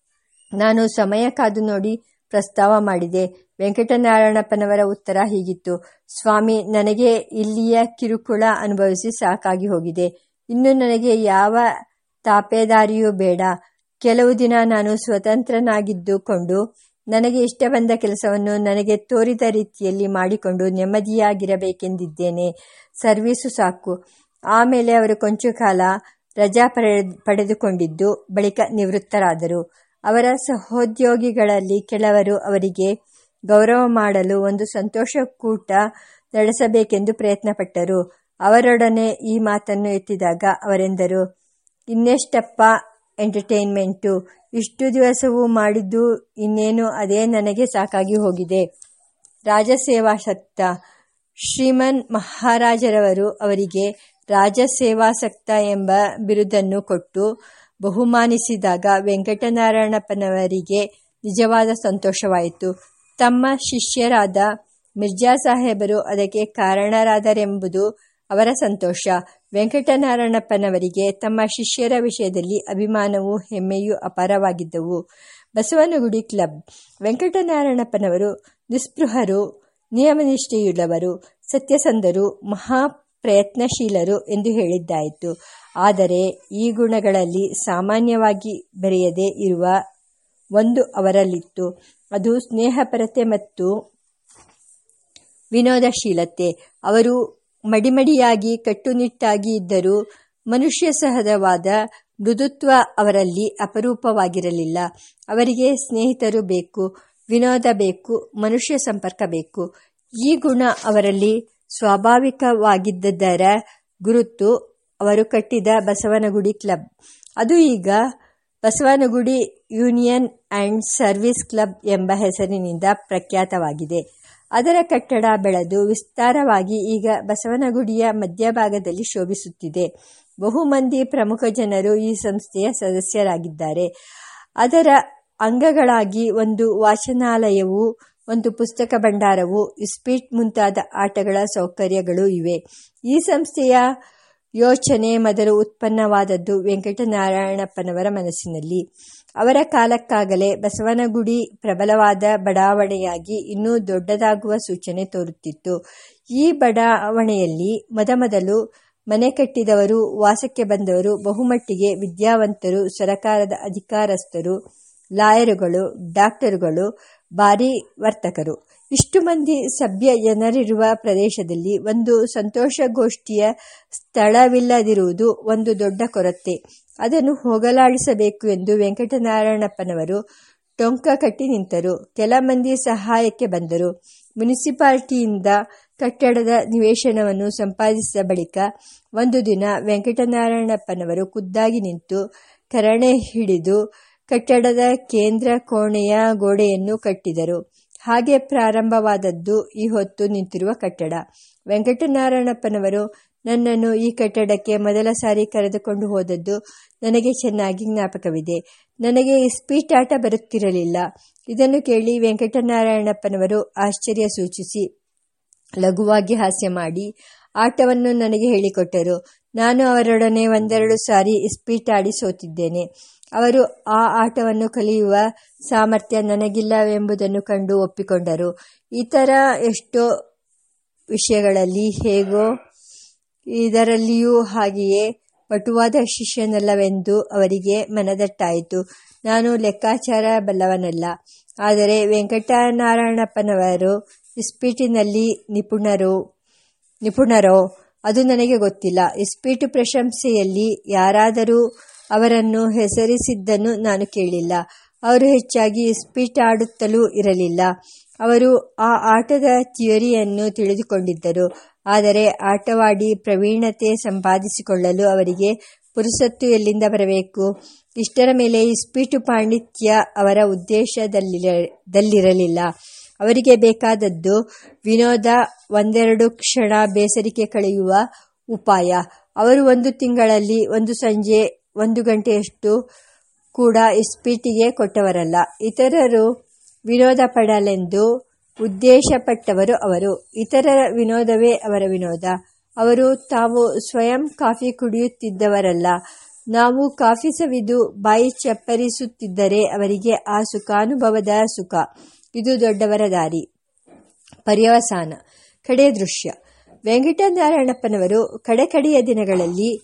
ನಾನು ಸಮಯ ಕಾದು ನೋಡಿ ಪ್ರಸ್ತಾವ ಮಾಡಿದೆ. ವೆಂಕಟನಾರಾಯಣಪ್ಪನವರ ಉತ್ತರ ಹೀಗಿತ್ತು. ಸ್ವಾಮಿ, ನನಗೆ ಇಲ್ಲಿಯ ಕಿರುಕುಳ ಅನುಭವಿಸಿ ಸಾಕಾಗಿ ಹೋಗಿದೆ. ಇನ್ನು ನನಗೆ ಯಾವ ತಾಪೇದಾರಿಯೂ ಬೇಡ. ಕೆಲವು ದಿನ ನಾನು ಸ್ವತಂತ್ರನಾಗಿದ್ದುಕೊಂಡು ನನಗೆ ಇಷ್ಟ ಬಂದ ಕೆಲಸವನ್ನು ನನಗೆ ತೋರಿದ ರೀತಿಯಲ್ಲಿ ಮಾಡಿಕೊಂಡು ನೆಮ್ಮದಿಯಾಗಿರಬೇಕೆಂದಿದ್ದೇನೆ. ಸರ್ವೀಸು ಸಾಕು. ಆಮೇಲೆ ಅವರು ಕೊಂಚ ಕಾಲ ರಜಾ ಪಡೆದುಕೊಂಡಿದ್ದು, ಬಳಿಕ ನಿವೃತ್ತರಾದರು. ಅವರ ಸಹೋದ್ಯೋಗಿಗಳಲ್ಲಿ ಕೆಲವರು ಅವರಿಗೆ ಗೌರವ ಮಾಡಲು ಒಂದು ಸಂತೋಷ ಕೂಟ ನಡೆಸಬೇಕೆಂದು ಪ್ರಯತ್ನಪಟ್ಟರು. ಅವರೊಡನೆ ಈ ಮಾತನ್ನು ಎತ್ತಿದಾಗ ಅವರೆಂದರು ಇನ್ನೆಷ್ಟಪ್ಪ ಎಂಟರ್ಟೈನ್ಮೆಂಟು. ಇಷ್ಟು ದಿವಸವೂ ಮಾಡಿದ್ದು ಇನ್ನೇನು ಅದೇ ನನಗೆ ಸಾಕಾಗಿ ಹೋಗಿದೆ. ರಾಜಸೇವಾಸಕ್ತ ಶ್ರೀಮನ್ ಮಹಾರಾಜರವರು ಅವರಿಗೆ ರಾಜಸೇವಾಸಕ್ತ ಎಂಬ ಬಿರುದನ್ನು ಕೊಟ್ಟು ಬಹುಮಾನಿಸಿದಾಗ ವೆಂಕಟನಾರಾಯಣಪ್ಪನವರಿಗೆ ನಿಜವಾದ ಸಂತೋಷವಾಯಿತು. ತಮ್ಮ ಶಿಷ್ಯರಾದ ಮಿರ್ಜಾ ಸಾಹೇಬರು ಅದಕ್ಕೆ ಕಾರಣರಾದರೆಂಬುದು ಅವರ ಸಂತೋಷ. ವೆಂಕಟನಾರಾಯಣಪ್ಪನವರಿಗೆ ತಮ್ಮ ಶಿಷ್ಯರ ವಿಷಯದಲ್ಲಿ ಅಭಿಮಾನವೂ ಹೆಮ್ಮೆಯೂ ಅಪಾರವಾಗಿದ್ದವು. ಬಸವನಗುಡಿ ಕ್ಲಬ್ ವೆಂಕಟನಾರಾಯಣಪ್ಪನವರು ನಿಸ್ಪೃಹರು, ನಿಯಮನಿಷ್ಠೆಯುಳ್ಳವರು ಸತ್ಯಸಂಧರು ಮಹಾ ಪ್ರಯತ್ನಶೀಲರು ಎಂದು ಹೇಳಿದ್ದಾಯಿತು. ಆದರೆ ಈ ಗುಣಗಳಲ್ಲಿ ಸಾಮಾನ್ಯವಾಗಿ ಬೆರೆಯದೇ ಇರುವ ಒಂದು ಅವರಲ್ಲಿತ್ತು. ಅದು ಸ್ನೇಹಪರತೆ ಮತ್ತು ವಿನೋದಶೀಲತೆ. ಅವರು ಮಡಿಮಡಿಯಾಗಿ ಕಟ್ಟುನಿಟ್ಟಾಗಿ ಇದ್ದರೂ ಮನುಷ್ಯ ಸಹಜವಾದ ಮೃದುತ್ವ ಅವರಲ್ಲಿ ಅಪರೂಪವಾಗಿರಲಿಲ್ಲ. ಅವರಿಗೆ ಸ್ನೇಹಿತರು ಬೇಕು, ವಿನೋದ ಬೇಕು, ಮನುಷ್ಯ ಸಂಪರ್ಕ ಬೇಕು. ಈ ಗುಣ ಅವರಲ್ಲಿ ಸ್ವಾಭಾವಿಕವಾಗಿದ್ದರ ಗುರುತು ಅವರು ಕಟ್ಟಿದ ಬಸವನಗುಡಿ ಕ್ಲಬ್. ಅದು ಈಗ Basavanagudi union and service club ಎಂಬ ಹೆಸರಿನಿಂದ ಪ್ರಖ್ಯಾತವಾಗಿದೆ. ಅದರ ಕಟ್ಟಡ ಬೆಳೆದು ವಿಸ್ತಾರವಾಗಿ ಈಗ ಬಸವನಗುಡಿಯ ಮಧ್ಯಭಾಗದಲ್ಲಿ ಶೋಭಿಸುತ್ತಿದೆ. ಬಹುಮಂದಿ ಪ್ರಮುಖ ಜನರು ಈ ಸಂಸ್ಥೆಯ ಸದಸ್ಯರಾಗಿದ್ದಾರೆ. ಅದರ ಅಂಗಗಳಾಗಿ ಒಂದು ವಾಚನಾಲಯವು, ಒಂದು ಪುಸ್ತಕ ಭಂಡಾರವು, ಇಸ್ಪೀಟ್ ಮುಂತಾದ ಆಟಗಳ ಸೌಕರ್ಯಗಳು ಇವೆ. ಈ ಸಂಸ್ಥೆಯ ಯೋಚನೆ ಮೊದಲು ಉತ್ಪನ್ನವಾದದ್ದು ವೆಂಕಟನಾರಾಯಣಪ್ಪನವರ ಮನಸ್ಸಿನಲ್ಲಿ. ಅವರ ಕಾಲಕ್ಕಾಗಲೇ ಬಸವನಗುಡಿ ಪ್ರಬಲವಾದ ಬಡಾವಣೆಯಾಗಿ ಇನ್ನೂ ದೊಡ್ಡದಾಗುವ ಸೂಚನೆ ತೋರುತ್ತಿತ್ತು. ಈ ಬಡಾವಣೆಯಲ್ಲಿ ಮೊದಮೊದಲು ಮನೆ ಕಟ್ಟಿದವರು, ವಾಸಕ್ಕೆ ಬಂದವರು, ಬಹುಮಟ್ಟಿಗೆ ವಿದ್ಯಾವಂತರು, ಸರಕಾರದ ಅಧಿಕಾರಸ್ಥರು, ಲಾಯರುಗಳು, ಡಾಕ್ಟರುಗಳು, ಭಾರಿ ವರ್ತಕರು. ಇಷ್ಟು ಮಂದಿ ಸಭ್ಯ ಜನರಿರುವ ಪ್ರದೇಶದಲ್ಲಿ ಒಂದು ಸಂತೋಷಗೋಷ್ಠಿಯ ಸ್ಥಳವಿಲ್ಲದಿರುವುದು ಒಂದು ದೊಡ್ಡ ಕೊರತೆ. ಅದನ್ನು ಹೋಗಲಾಡಿಸಬೇಕು ಎಂದು ವೆಂಕಟನಾರಾಯಣಪ್ಪನವರು ಟೊಂಕ ಕಟ್ಟಿ ನಿಂತರು. ಕೆಲ ಮಂದಿ ಸಹಾಯಕ್ಕೆ ಬಂದರು. ಮುನಿಸಿಪಾಲಿಟಿಯಿಂದ ಕಟ್ಟಡದ ನಿವೇಶನವನ್ನು ಸಂಪಾದಿಸಿದ ಬಳಿಕ ಒಂದು ದಿನ ವೆಂಕಟನಾರಾಯಣಪ್ಪನವರು ಖುದ್ದಾಗಿ ನಿಂತು ಕರಣೆ ಹಿಡಿದು ಕಟ್ಟಡದ ಕೇಂದ್ರ ಕೋಣೆಯ ಗೋಡೆಯನ್ನು ಕಟ್ಟಿದರು. ಹಾಗೆ ಪ್ರಾರಂಭವಾದದ್ದು ಈ ಹೊತ್ತು ನಿಂತಿರುವ ಕಟ್ಟಡ. ವೆಂಕಟನಾರಾಯಣಪ್ಪನವರು ನನ್ನನ್ನು ಈ ಕಟ್ಟಡಕ್ಕೆ ಮೊದಲ ಸಾರಿ ಕರೆದುಕೊಂಡು ಹೋದದ್ದು ನನಗೆ ಚೆನ್ನಾಗಿ ಜ್ಞಾಪಕವಿದೆ. ನನಗೆ ಸ್ಪೀಟಾಟ ಬರುತ್ತಿರಲಿಲ್ಲ. ಇದನ್ನು ಕೇಳಿ ವೆಂಕಟನಾರಾಯಣಪ್ಪನವರು ಆಶ್ಚರ್ಯ ಸೂಚಿಸಿ, ಲಘುವಾಗಿ ಹಾಸ್ಯ ಮಾಡಿ, ಆಟವನ್ನು ನನಗೆ ಹೇಳಿಕೊಟ್ಟರು. ನಾನು ಅವರೊಡನೆ ಒಂದೆರಡು ಸಾರಿ ಸ್ಪೀಟಾಡಿ ಸೋತಿದ್ದೇನೆ. ಅವರು ಆ ಆಟವನ್ನು ಕಲಿಯುವ ಸಾಮರ್ಥ್ಯ ನನಗಿಲ್ಲವೆಂಬುದನ್ನು ಕಂಡು ಒಪ್ಪಿಕೊಂಡರು. ಇತರ ಎಷ್ಟೋ ವಿಷಯಗಳಲ್ಲಿ ಹೇಗೋ ಇದರಲ್ಲಿಯೂ ಹಾಗೆಯೇ ಪಟುವಾದ ಶಿಷ್ಯನಲ್ಲವೆಂದು ಅವರಿಗೆ ಮನದಟ್ಟಾಯಿತು. ನಾನು ಲೆಕ್ಕಾಚಾರ ಬಲ್ಲವನಲ್ಲ. ಆದರೆ ವೆಂಕಟನಾರಾಯಣಪ್ಪನವರು ಇಸ್ಪೀಟಿನಲ್ಲಿ ನಿಪುಣರು, ನಿಪುಣರೋ? ಅದು ನನಗೆ ಗೊತ್ತಿಲ್ಲ. ಇಸ್ಪೀಟು ಪ್ರಶಂಸೆಯಲ್ಲಿ ಯಾರಾದರೂ ಅವರನ್ನು ಹೆಸರಿಸಿದ್ದನ್ನು ನಾನು ಕೇಳಿಲ್ಲ. ಅವರು ಹೆಚ್ಚಾಗಿ ಇಸ್ಪೀಟ್ ಆಡುತ್ತಲೂ ಇರಲಿಲ್ಲ. ಅವರು ಆ ಆಟದ ಥಿಯರಿಯನ್ನು ತಿಳಿದುಕೊಂಡಿದ್ದರು. ಆದರೆ ಆಟವಾಡಿ ಪ್ರವೀಣತೆ ಸಂಪಾದಿಸಿಕೊಳ್ಳಲು ಅವರಿಗೆ ಪುರುಸತ್ತು ಎಲ್ಲಿಂದ ಬರಬೇಕು? ಇಷ್ಟರ ಮೇಲೆ ಇಸ್ಪೀಟು ಪಾಂಡಿತ್ಯ ಅವರ ಉದ್ದೇಶದಲ್ಲಿರಲಿಲ್ಲ ಅವರಿಗೆ ಬೇಕಾದದ್ದು ವಿನೋದ ಒಂದೆರಡು ಕ್ಷಣ ಬೇಸರಿಕೆ ಕಳೆಯುವ ಉಪಾಯ. ಅವರು ಒಂದು ತಿಂಗಳಲ್ಲಿ ಒಂದು ಸಂಜೆ ಒಂದು ಗಂಟೆಯಷ್ಟು ಕೂಡ ಇಸ್ಪೀಟಿಗೆ ಕೊಟ್ಟವರಲ್ಲ. ಇತರರು ವಿನೋದ ಪಡಲೆಂದು ಉದ್ದೇಶಪಟ್ಟವರು ಅವರು. ಇತರರ ವಿನೋದವೇ ಅವರ ವಿನೋದ. ಅವರು ತಾವು ಸ್ವಯಂ ಕಾಫಿ ಕುಡಿಯುತ್ತಿದ್ದವರಲ್ಲ. ನಾವು ಕಾಫಿ ಸವಿದು ಬಾಯಿ ಚಪ್ಪರಿಸುತ್ತಿದ್ದರೆ ಅವರಿಗೆ ಆ ಸುಖಾನುಭವದ ಸುಖ. ಇದು ದೊಡ್ಡವರ ದಾರಿ. ಪರ್ಯವಸಾನ. ಕಡೆ ದೃಶ್ಯ. ವೆಂಕಟನಾರಾಯಣಪ್ಪನವರು ಕಡೆಕಡೆಯ ದಿನಗಳಲ್ಲಿ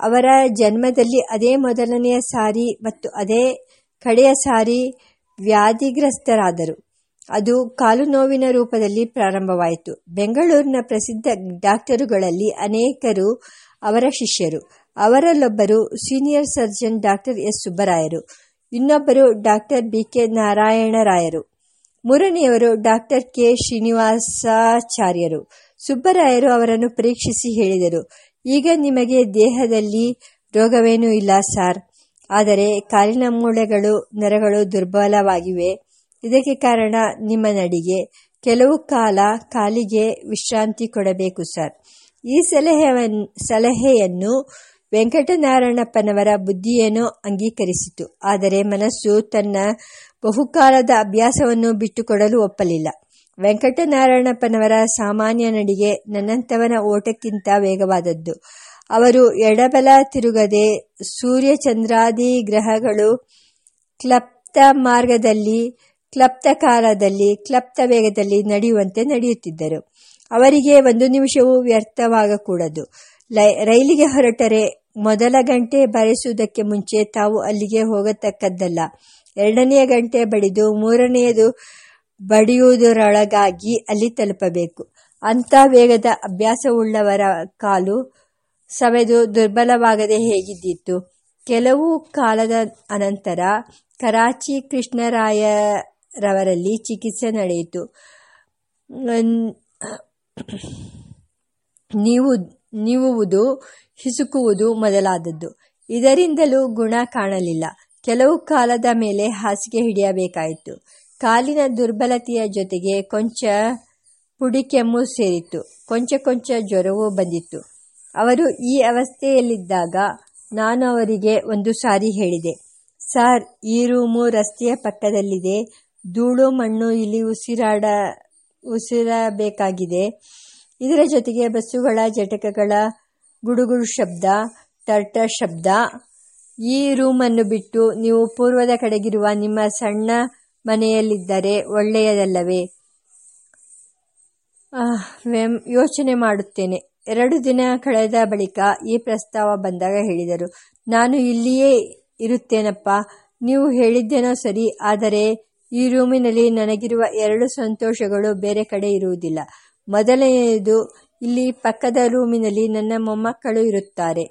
ಅವರ ಜನ್ಮದಲ್ಲಿ ಅದೇ ಮೊದಲನೆಯ ಸಾರಿ ಮತ್ತು ಅದೇ ಕಡೆಯ ಸಾರಿ ವ್ಯಾಧಿಗ್ರಸ್ತರಾದರು. ಅದು ಕಾಲು ನೋವಿನ ರೂಪದಲ್ಲಿ ಪ್ರಾರಂಭವಾಯಿತು. ಬೆಂಗಳೂರಿನ ಪ್ರಸಿದ್ಧ ಡಾಕ್ಟರುಗಳಲ್ಲಿ ಅನೇಕರು ಅವರ ಶಿಷ್ಯರು. ಅವರಲ್ಲೊಬ್ಬರು ಸೀನಿಯರ್ ಸರ್ಜನ್ ಡಾಕ್ಟರ್ ಎಸ್. ಸುಬ್ಬರಾಯರು. ಇನ್ನೊಬ್ಬರು ಡಾಕ್ಟರ್ ಬಿ. ಕೆ. ನಾರಾಯಣರಾಯರು. ಮೂರನೆಯವರು ಡಾಕ್ಟರ್ ಕೆ. ಶ್ರೀನಿವಾಸಾಚಾರ್ಯರು. ಸುಬ್ಬರಾಯರು ಅವರನ್ನು ಪರೀಕ್ಷಿಸಿ ಹೇಳಿದರು. ಈಗ ನಿಮಗೆ ದೇಹದಲ್ಲಿ ರೋಗವೇನೂ ಇಲ್ಲ, ಸಾರ್. ಆದರೆ ಕಾಲಿನ ಮೂಳೆಗಳು, ನರಗಳು ದುರ್ಬಲವಾಗಿವೆ. ಇದಕ್ಕೆ ಕಾರಣ ನಿಮ್ಮ ನಡಿಗೆ. ಕೆಲವು ಕಾಲ ಕಾಲಿಗೆ ವಿಶ್ರಾಂತಿ ಕೊಡಬೇಕು, ಸರ್. ಈ ಸಲಹೆವನ್ ಸಲಹೆಯನ್ನು ವೆಂಕಟನಾರಾಯಣಪ್ಪನವರ ಬುದ್ಧಿಯೇನೋ ಅಂಗೀಕರಿಸಿತು. ಆದರೆ ಮನಸ್ಸು ತನ್ನ ಬಹುಕಾಲದ ಅಭ್ಯಾಸವನ್ನು ಬಿಟ್ಟುಕೊಡಲು ಒಪ್ಪಲಿಲ್ಲ. ವೆಂಕಟನಾರಾಯಣಪ್ಪನವರ ಸಾಮಾನ್ಯ ನಡಿಗೆ ನನ್ನಂಥವನ ಓಟಕ್ಕಿಂತ ವೇಗವಾದದ್ದು. ಅವರು ಎಡಬಲ ತಿರುಗದೆ ಸೂರ್ಯಚಂದ್ರಾದಿ ಗ್ರಹಗಳು ಕ್ಲಪ್ತ ಮಾರ್ಗದಲ್ಲಿ ಕ್ಲಪ್ತ ಕಾಲದಲ್ಲಿ, ಕ್ಲಪ್ತ ವೇಗದಲ್ಲಿ ನಡೆಯುವಂತೆ ನಡೆಯುತ್ತಿದ್ದರು. ಅವರಿಗೆ ಒಂದು ನಿಮಿಷವೂ ವ್ಯರ್ಥವಾಗಕೂಡದು. ರೈಲಿಗೆ ಹೊರಟರೆ ಮೊದಲ ಗಂಟೆ ಬರೆಸುವುದಕ್ಕೆ ಮುಂಚೆ ತಾವು ಅಲ್ಲಿಗೆ ಹೋಗತಕ್ಕದ್ದಲ್ಲ. ಎರಡನೆಯ ಗಂಟೆ ಬಡಿದು ಮೂರನೆಯದು ಬಡಿಯುವುದರೊಳಗಾಗಿ ಅಲ್ಲಿ ತಲುಪಬೇಕು. ಅಂಥ ವೇಗದ ಅಭ್ಯಾಸವುಳ್ಳವರ ಕಾಲು ಸವೆದು ದುರ್ಬಲವಾಗದೆ ಹೇಗಿದ್ದಿತ್ತು ಕೆಲವು ಕಾಲದ ಅನಂತರ ಕರಾಚಿ ಕೃಷ್ಣರಾಯರವರಲ್ಲಿ ಚಿಕಿತ್ಸೆ ನಡೆಯಿತು. ನೀವು, ನೀವುವುದು, ಹಿಸುಕುವುದು ಮೊದಲಾದದ್ದು. ಇದರಿಂದಲೂ ಗುಣ ಕಾಣಲಿಲ್ಲ. ಕೆಲವು ಕಾಲದ ಮೇಲೆ ಹಾಸಿಗೆ ಹಿಡಿಯಬೇಕಾಯಿತು. ಕಾಲಿನ ದುರ್ಬಲತೆಯ ಜೊತೆಗೆ ಕೊಂಚ ಪುಡಿ ಕೆಮ್ಮು ಸೇರಿತ್ತು. ಕೊಂಚ ಕೊಂಚ ಜ್ವರವೂ ಬಂದಿತ್ತು. ಅವರು ಈ ಅವಸ್ಥೆಯಲ್ಲಿದ್ದಾಗ ನಾನು ಅವರಿಗೆ ಒಂದು ಸಾರಿ ಹೇಳಿದೆ. ಸಾರ್, ಈ ರೂಮು ರಸ್ತೆಯ ಪಕ್ಕದಲ್ಲಿದೆ. ಧೂಳು, ಮಣ್ಣು ಇಲ್ಲಿ ಉಸಿರಾಡ, ಉಸಿರಬೇಕಾಗಿದೆ. ಇದರ ಜೊತೆಗೆ ಬಸ್ಸುಗಳ ಜಟಕಗಳ ಗುಡುಗುಡು ಶಬ್ದ, ತರ್ಟ ಶಬ್ದ. ಈ ರೂಮನ್ನು ಬಿಟ್ಟು ನೀವು ಪೂರ್ವದ ಕಡೆಗಿರುವ ನಿಮ್ಮ ಸಣ್ಣ ಮನೆಯಲ್ಲಿದ್ದರೆ ಒಳ್ಳೆಯದಲ್ಲವೇ? ಯೋಚನೆ ಮಾಡುತ್ತೇನೆ. ಎರಡು ದಿನ ಕಳೆದ ಬಳಿಕ ಈ ಪ್ರಸ್ತಾವ ಬಂದಾಗ ಹೇಳಿದರು, ನಾನು ಇಲ್ಲಿಯೇ ಇರುತ್ತೇನಪ್ಪ. ನೀವು ಹೇಳಿದ್ದೇನೋ ಸರಿ, ಆದರೆ ಈ ರೂಮಿನಲ್ಲಿ ನನಗಿರುವ ಎರಡು ಸಂತೋಷಗಳು ಬೇರೆ ಕಡೆ ಇರುವುದಿಲ್ಲ. ಮೊದಲನೆಯದು, ಇಲ್ಲಿ ಪಕ್ಕದ ರೂಮಿನಲ್ಲಿ ನನ್ನ ಮೊಮ್ಮಕ್ಕಳು ಇರುತ್ತಾರೆ.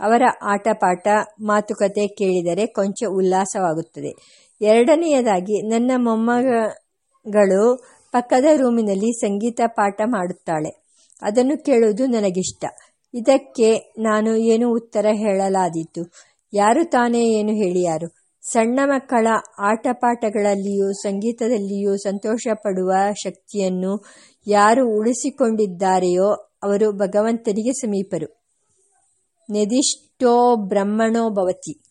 ಅವರ ಆಟಪಾಠ, ಮಾತುಕತೆ ಕೇಳಿದರೆ ಕೊಂಚ ಉಲ್ಲಾಸವಾಗುತ್ತದೆ. ಎರಡನೆಯದಾಗಿ, ನನ್ನ ಮೊಮ್ಮಗಳು ಪಕ್ಕದ ರೂಮಿನಲ್ಲಿ ಸಂಗೀತ ಪಾಠ ಮಾಡುತ್ತಾಳೆ. ಅದನ್ನು ಕೇಳುವುದು ನನಗಿಷ್ಟ. ಇದಕ್ಕೆ ನಾನು ಏನು ಉತ್ತರ ಹೇಳಲಾದೀತು? ಯಾರು ತಾನೇ ಏನು ಹೇಳಿಯಾರು? ಸಣ್ಣ ಮಕ್ಕಳ ಆಟಪಾಠಗಳಲ್ಲಿಯೂ ಸಂಗೀತದಲ್ಲಿಯೂ ಸಂತೋಷ ಪಡುವ ಶಕ್ತಿಯನ್ನು ಯಾರು ಉಳಿಸಿಕೊಂಡಿದ್ದಾರೆಯೋ ಅವರು ಭಗವಂತನಿಗೆ ಸಮೀಪರು. ನೆದಿಷ್ಟೋ ಬ್ರಹ್ಮಣೋ ಭವತಿ.